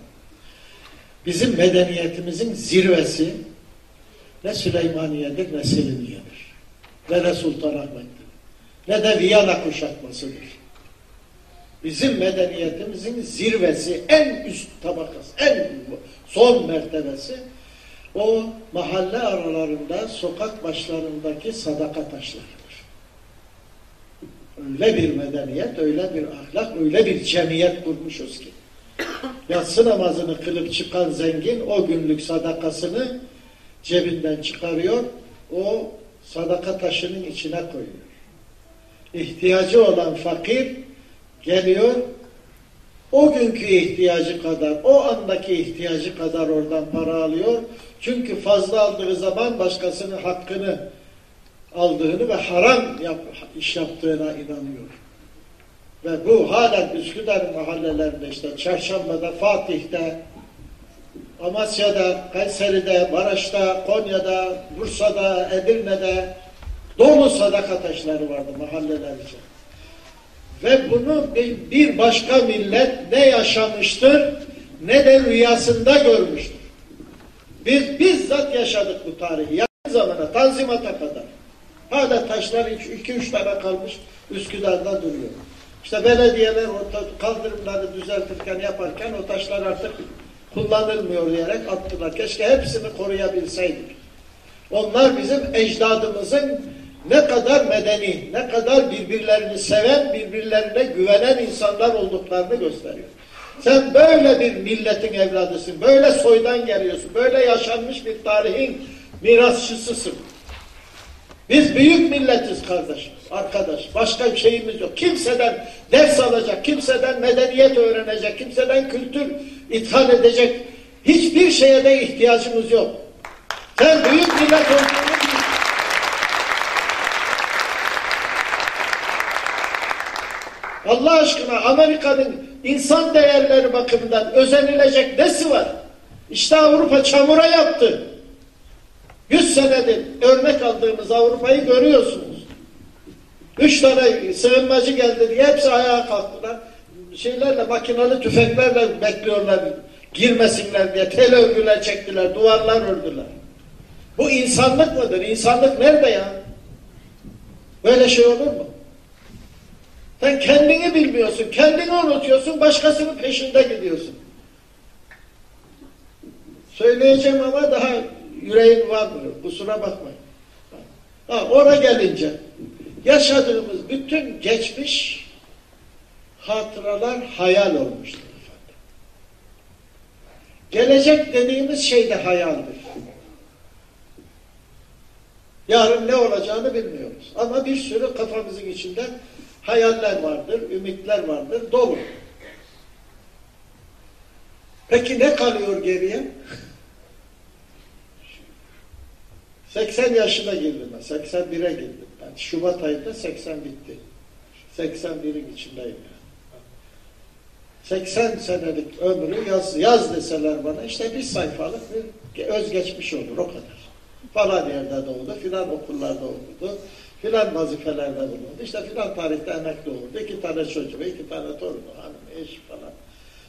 Bizim medeniyetimizin zirvesi ne Süleymaniye'dir ne Selimiye'dir. ne de Sultanahmet'tir. Ne de Viyana kuşatmasıdır. Bizim medeniyetimizin zirvesi, en üst tabakası, en son mertebesi o mahalle aralarında, sokak başlarındaki sadaka taşlarıdır. Öyle bir medeniyet, öyle bir ahlak, öyle bir cemiyet kurmuşuz ki. Yatsı namazını kılıp çıkan zengin o günlük sadakasını cebinden çıkarıyor, o sadaka taşının içine koyuyor. İhtiyacı olan fakir geliyor, o günkü ihtiyacı kadar, o andaki ihtiyacı kadar oradan para alıyor. Çünkü fazla aldığı zaman başkasının hakkını aldığını ve haram yap, iş yaptığına inanıyor. Ve bu halen Üsküdar mahallelerinde işte Çarşamba'da, Fatih'te, Amasya'da, Kayseri'de, Maraş'ta, Konya'da, Bursa'da, Edirne'de dolu sadaka taşları vardı mahalleler. Ve bunu bir başka millet ne yaşamıştır ne de rüyasında görmüştür. Biz bizzat yaşadık bu tarihi. Yakın zamana, Tanzimat'a kadar. Hala taşlar iki üç tane kalmış Üsküdar'da duruyor. İşte belediyeler orta kaldırımları düzeltirken yaparken o taşlar artık kullanılmıyor diyerek attılar. Keşke hepsini koruyabilseydik. Onlar bizim ecdadımızın ne kadar medeni, ne kadar birbirlerini seven, birbirlerine güvenen insanlar olduklarını gösteriyor. Sen böyle bir milletin evladısın, böyle soydan geliyorsun, böyle yaşanmış bir tarihin mirasçısısın. Biz büyük milletiz kardeş, arkadaş. Başka bir şeyimiz yok. Kimseden ders alacak, kimseden medeniyet öğrenecek, kimseden kültür ithal edecek hiçbir şeye de ihtiyacımız yok. Sen büyük millet olduğunu Allah aşkına Amerika'nın insan değerleri bakımından özenilecek nesi var? İşte Avrupa çamura yaptı. Yüz senedir örnek aldığımız Avrupa'yı görüyorsunuz. Üç tane sığınmacı geldi diye hepsi ayağa kalktılar. Şeylerle, makinalı tüfeklerle bekliyorlar girmesinler diye tel örgüler çektiler, duvarlar ördüler. Bu insanlık mıdır? İnsanlık nerede ya? Böyle şey olur mu? Sen kendini bilmiyorsun, kendini unutuyorsun, başkasının peşinde gidiyorsun. Söyleyeceğim ama daha yüreğim varmıyor, kusura bakmayın. Ha, oraya gelince yaşadığımız bütün geçmiş hatıralar hayal olmuştur efendim. Gelecek dediğimiz şey de hayaldir. Yarın ne olacağını bilmiyoruz. Ama bir sürü kafamızın içinde hayaller vardır, ümitler vardır, dolu. Peki ne kalıyor geriye? 80 yaşına girdim ben, 81'e girdim. Ben Şubat ayında 80 bitti. 81'in içindeyim yani. 80 senelik ömrü yaz, yaz deseler bana işte bir sayfalık bir özgeçmiş olur o kadar. Falan yerde doğdu, filan okullarda okudu, filan vazifelerde bulundu. İşte filan tarihte emekli oldu. İki tane çocuğu, iki tane torunu, hanım, eş falan.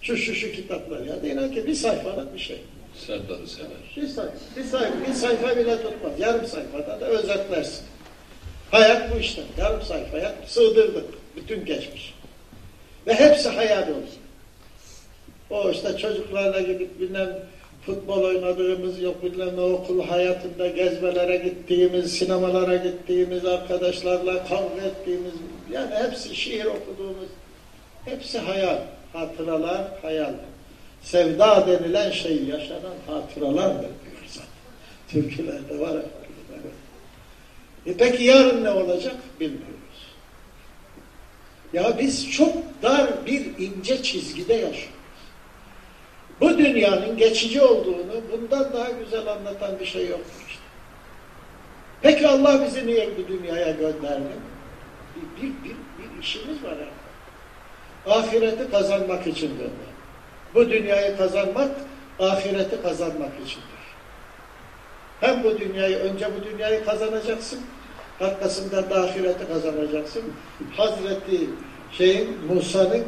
Şu şu şu kitaplar ya. İnan ki bir sayfalık bir şey. Serdar'ı sever. Bir sayfa, bir sayfa, bir sayfa bile tutmaz. Yarım sayfada da özetlersin. Hayat bu işte. Yarım sayfaya sığdırdık bütün geçmiş. Ve hepsi hayal olsun. O işte çocuklarla gidip bilmem futbol oynadığımız yok bilmem ne okul hayatında gezmelere gittiğimiz, sinemalara gittiğimiz, arkadaşlarla kavga ettiğimiz yani hepsi şiir okuduğumuz hepsi hayal. Hatıralar hayal. Sevda denilen şey yaşanan hatıralardır diyor zaten. Türkülerde var efendim. Evet. E peki yarın ne olacak? Bilmiyoruz. Ya biz çok dar bir ince çizgide yaşıyoruz. Bu dünyanın geçici olduğunu bundan daha güzel anlatan bir şey yoktur işte. Peki Allah bizi niye bu dünyaya gönderdi? Bir, bir, bir, bir işimiz var yani. Ahireti kazanmak için gönderdi. Bu dünyayı kazanmak, ahireti kazanmak içindir. Hem bu dünyayı, önce bu dünyayı kazanacaksın, arkasından da ahireti kazanacaksın. Hazreti şeyin, Musa'nın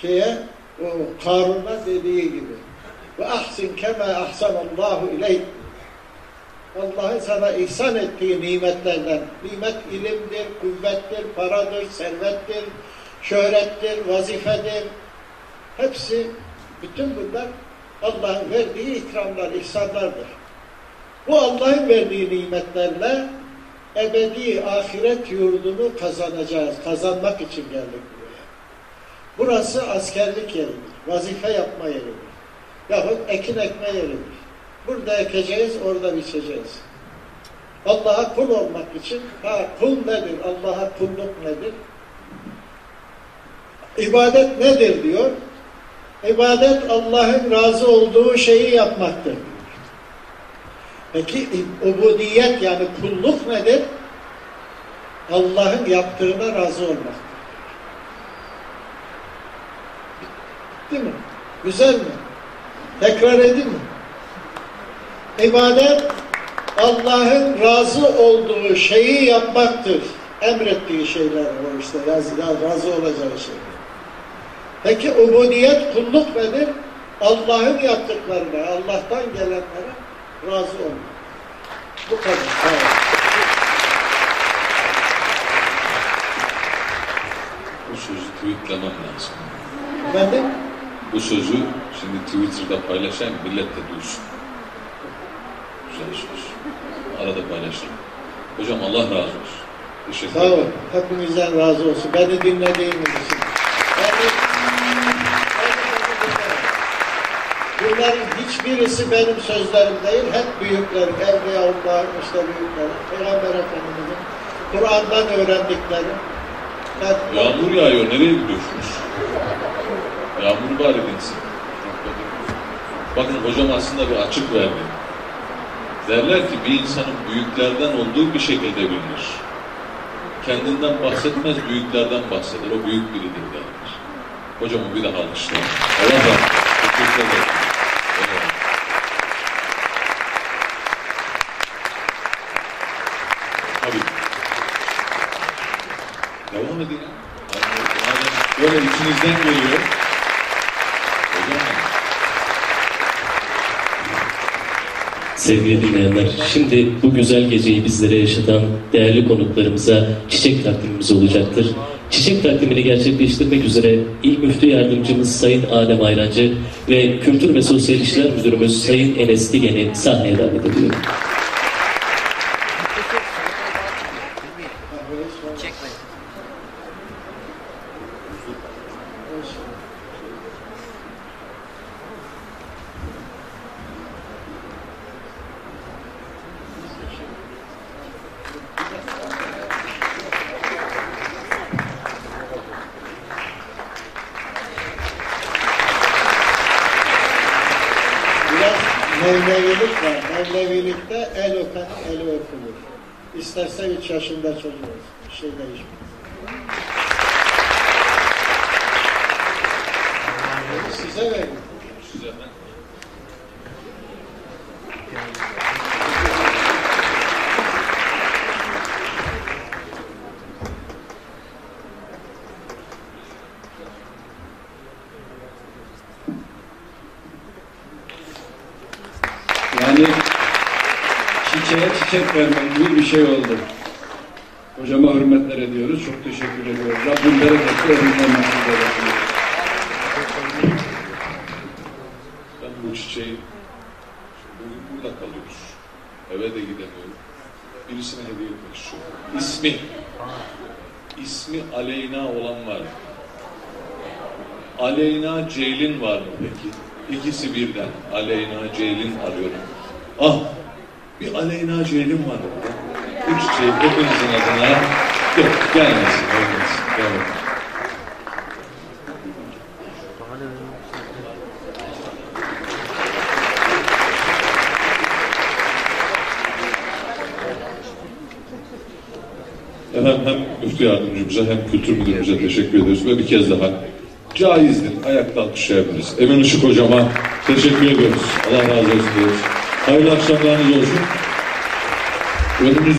şeye, o Karun'a dediği gibi ve ahsin kema ahsanallahu ileyk Allah'ın sana ihsan ettiği nimetlerden, nimet ilimdir, kuvvettir, paradır, servettir, şöhrettir, vazifedir. Hepsi, bütün bunlar Allah'ın verdiği ikramlar, ihsanlardır. Bu Allah'ın verdiği nimetlerle ebedi ahiret yurdunu kazanacağız. Kazanmak için geldik buraya. Burası askerlik yeridir. Vazife yapma yeridir. Yahut ekin ekme yeridir. Burada ekeceğiz, orada biçeceğiz. Allah'a kul olmak için, ha kul nedir? Allah'a kulluk nedir? İbadet nedir diyor. İbadet Allah'ın razı olduğu şeyi yapmaktır. Peki ubudiyet yani kulluk nedir? Allah'ın yaptığına razı olmak. Değil mi? Güzel mi? Tekrar mi? İbadet Allah'ın razı olduğu şeyi yapmaktır. Emrettiği şeyler o işte razı, razı olacağı şeyler. Peki ubudiyet kulluk nedir? Allah'ın yaptıklarına, Allah'tan gelenlere razı olmak. Bu kadar. Evet. Bu sözü tweetlemem lazım. Efendim? Bu sözü şimdi Twitter'da paylaşan millet de duysun. Güzel söz. Arada paylaşırım. Hocam Allah razı olsun. Teşekkür Sağ ederim. olun. Hepinizden razı olsun. Beni dinlediğiniz için. Beni, Bunların hiçbirisi benim sözlerim değil. Hep büyüklerim, Evliyaullah'ın işte büyüklerim, Peygamber Efendimiz'in Kur'an'dan öğrendiklerim. Ben, Yağmur yağıyor. Nereye gidiyorsunuz? Yağmur bari dinsin. Bakın hocam aslında bir açık verdi. Derler ki bir insanın büyüklerden olduğu bir şekilde bilinir. Kendinden bahsetmez, büyüklerden bahseder. O büyük biridir derler. Hocamı bir daha alkışlayalım. Allah olsun. Teşekkür ederim. Tabii. Devam edin. Böyle içinizden geliyor. Hocam Sevgili dinleyenler, şimdi bu güzel geceyi bizlere yaşatan değerli konuklarımıza çiçek takdimimiz olacaktır. Çiçek takdimini gerçekleştirmek üzere İl Müftü Yardımcımız Sayın Adem Ayrancı ve Kültür ve Sosyal İşler Müdürümüz Sayın Enes Digen'i sahneye davet ediyorum. Ve bir kez daha caizdir. Ayakta alkışlayabiliriz. Emin Işık hocama teşekkür ediyoruz. Allah razı olsun. Hayırlı akşamlarınız olsun. Önümüz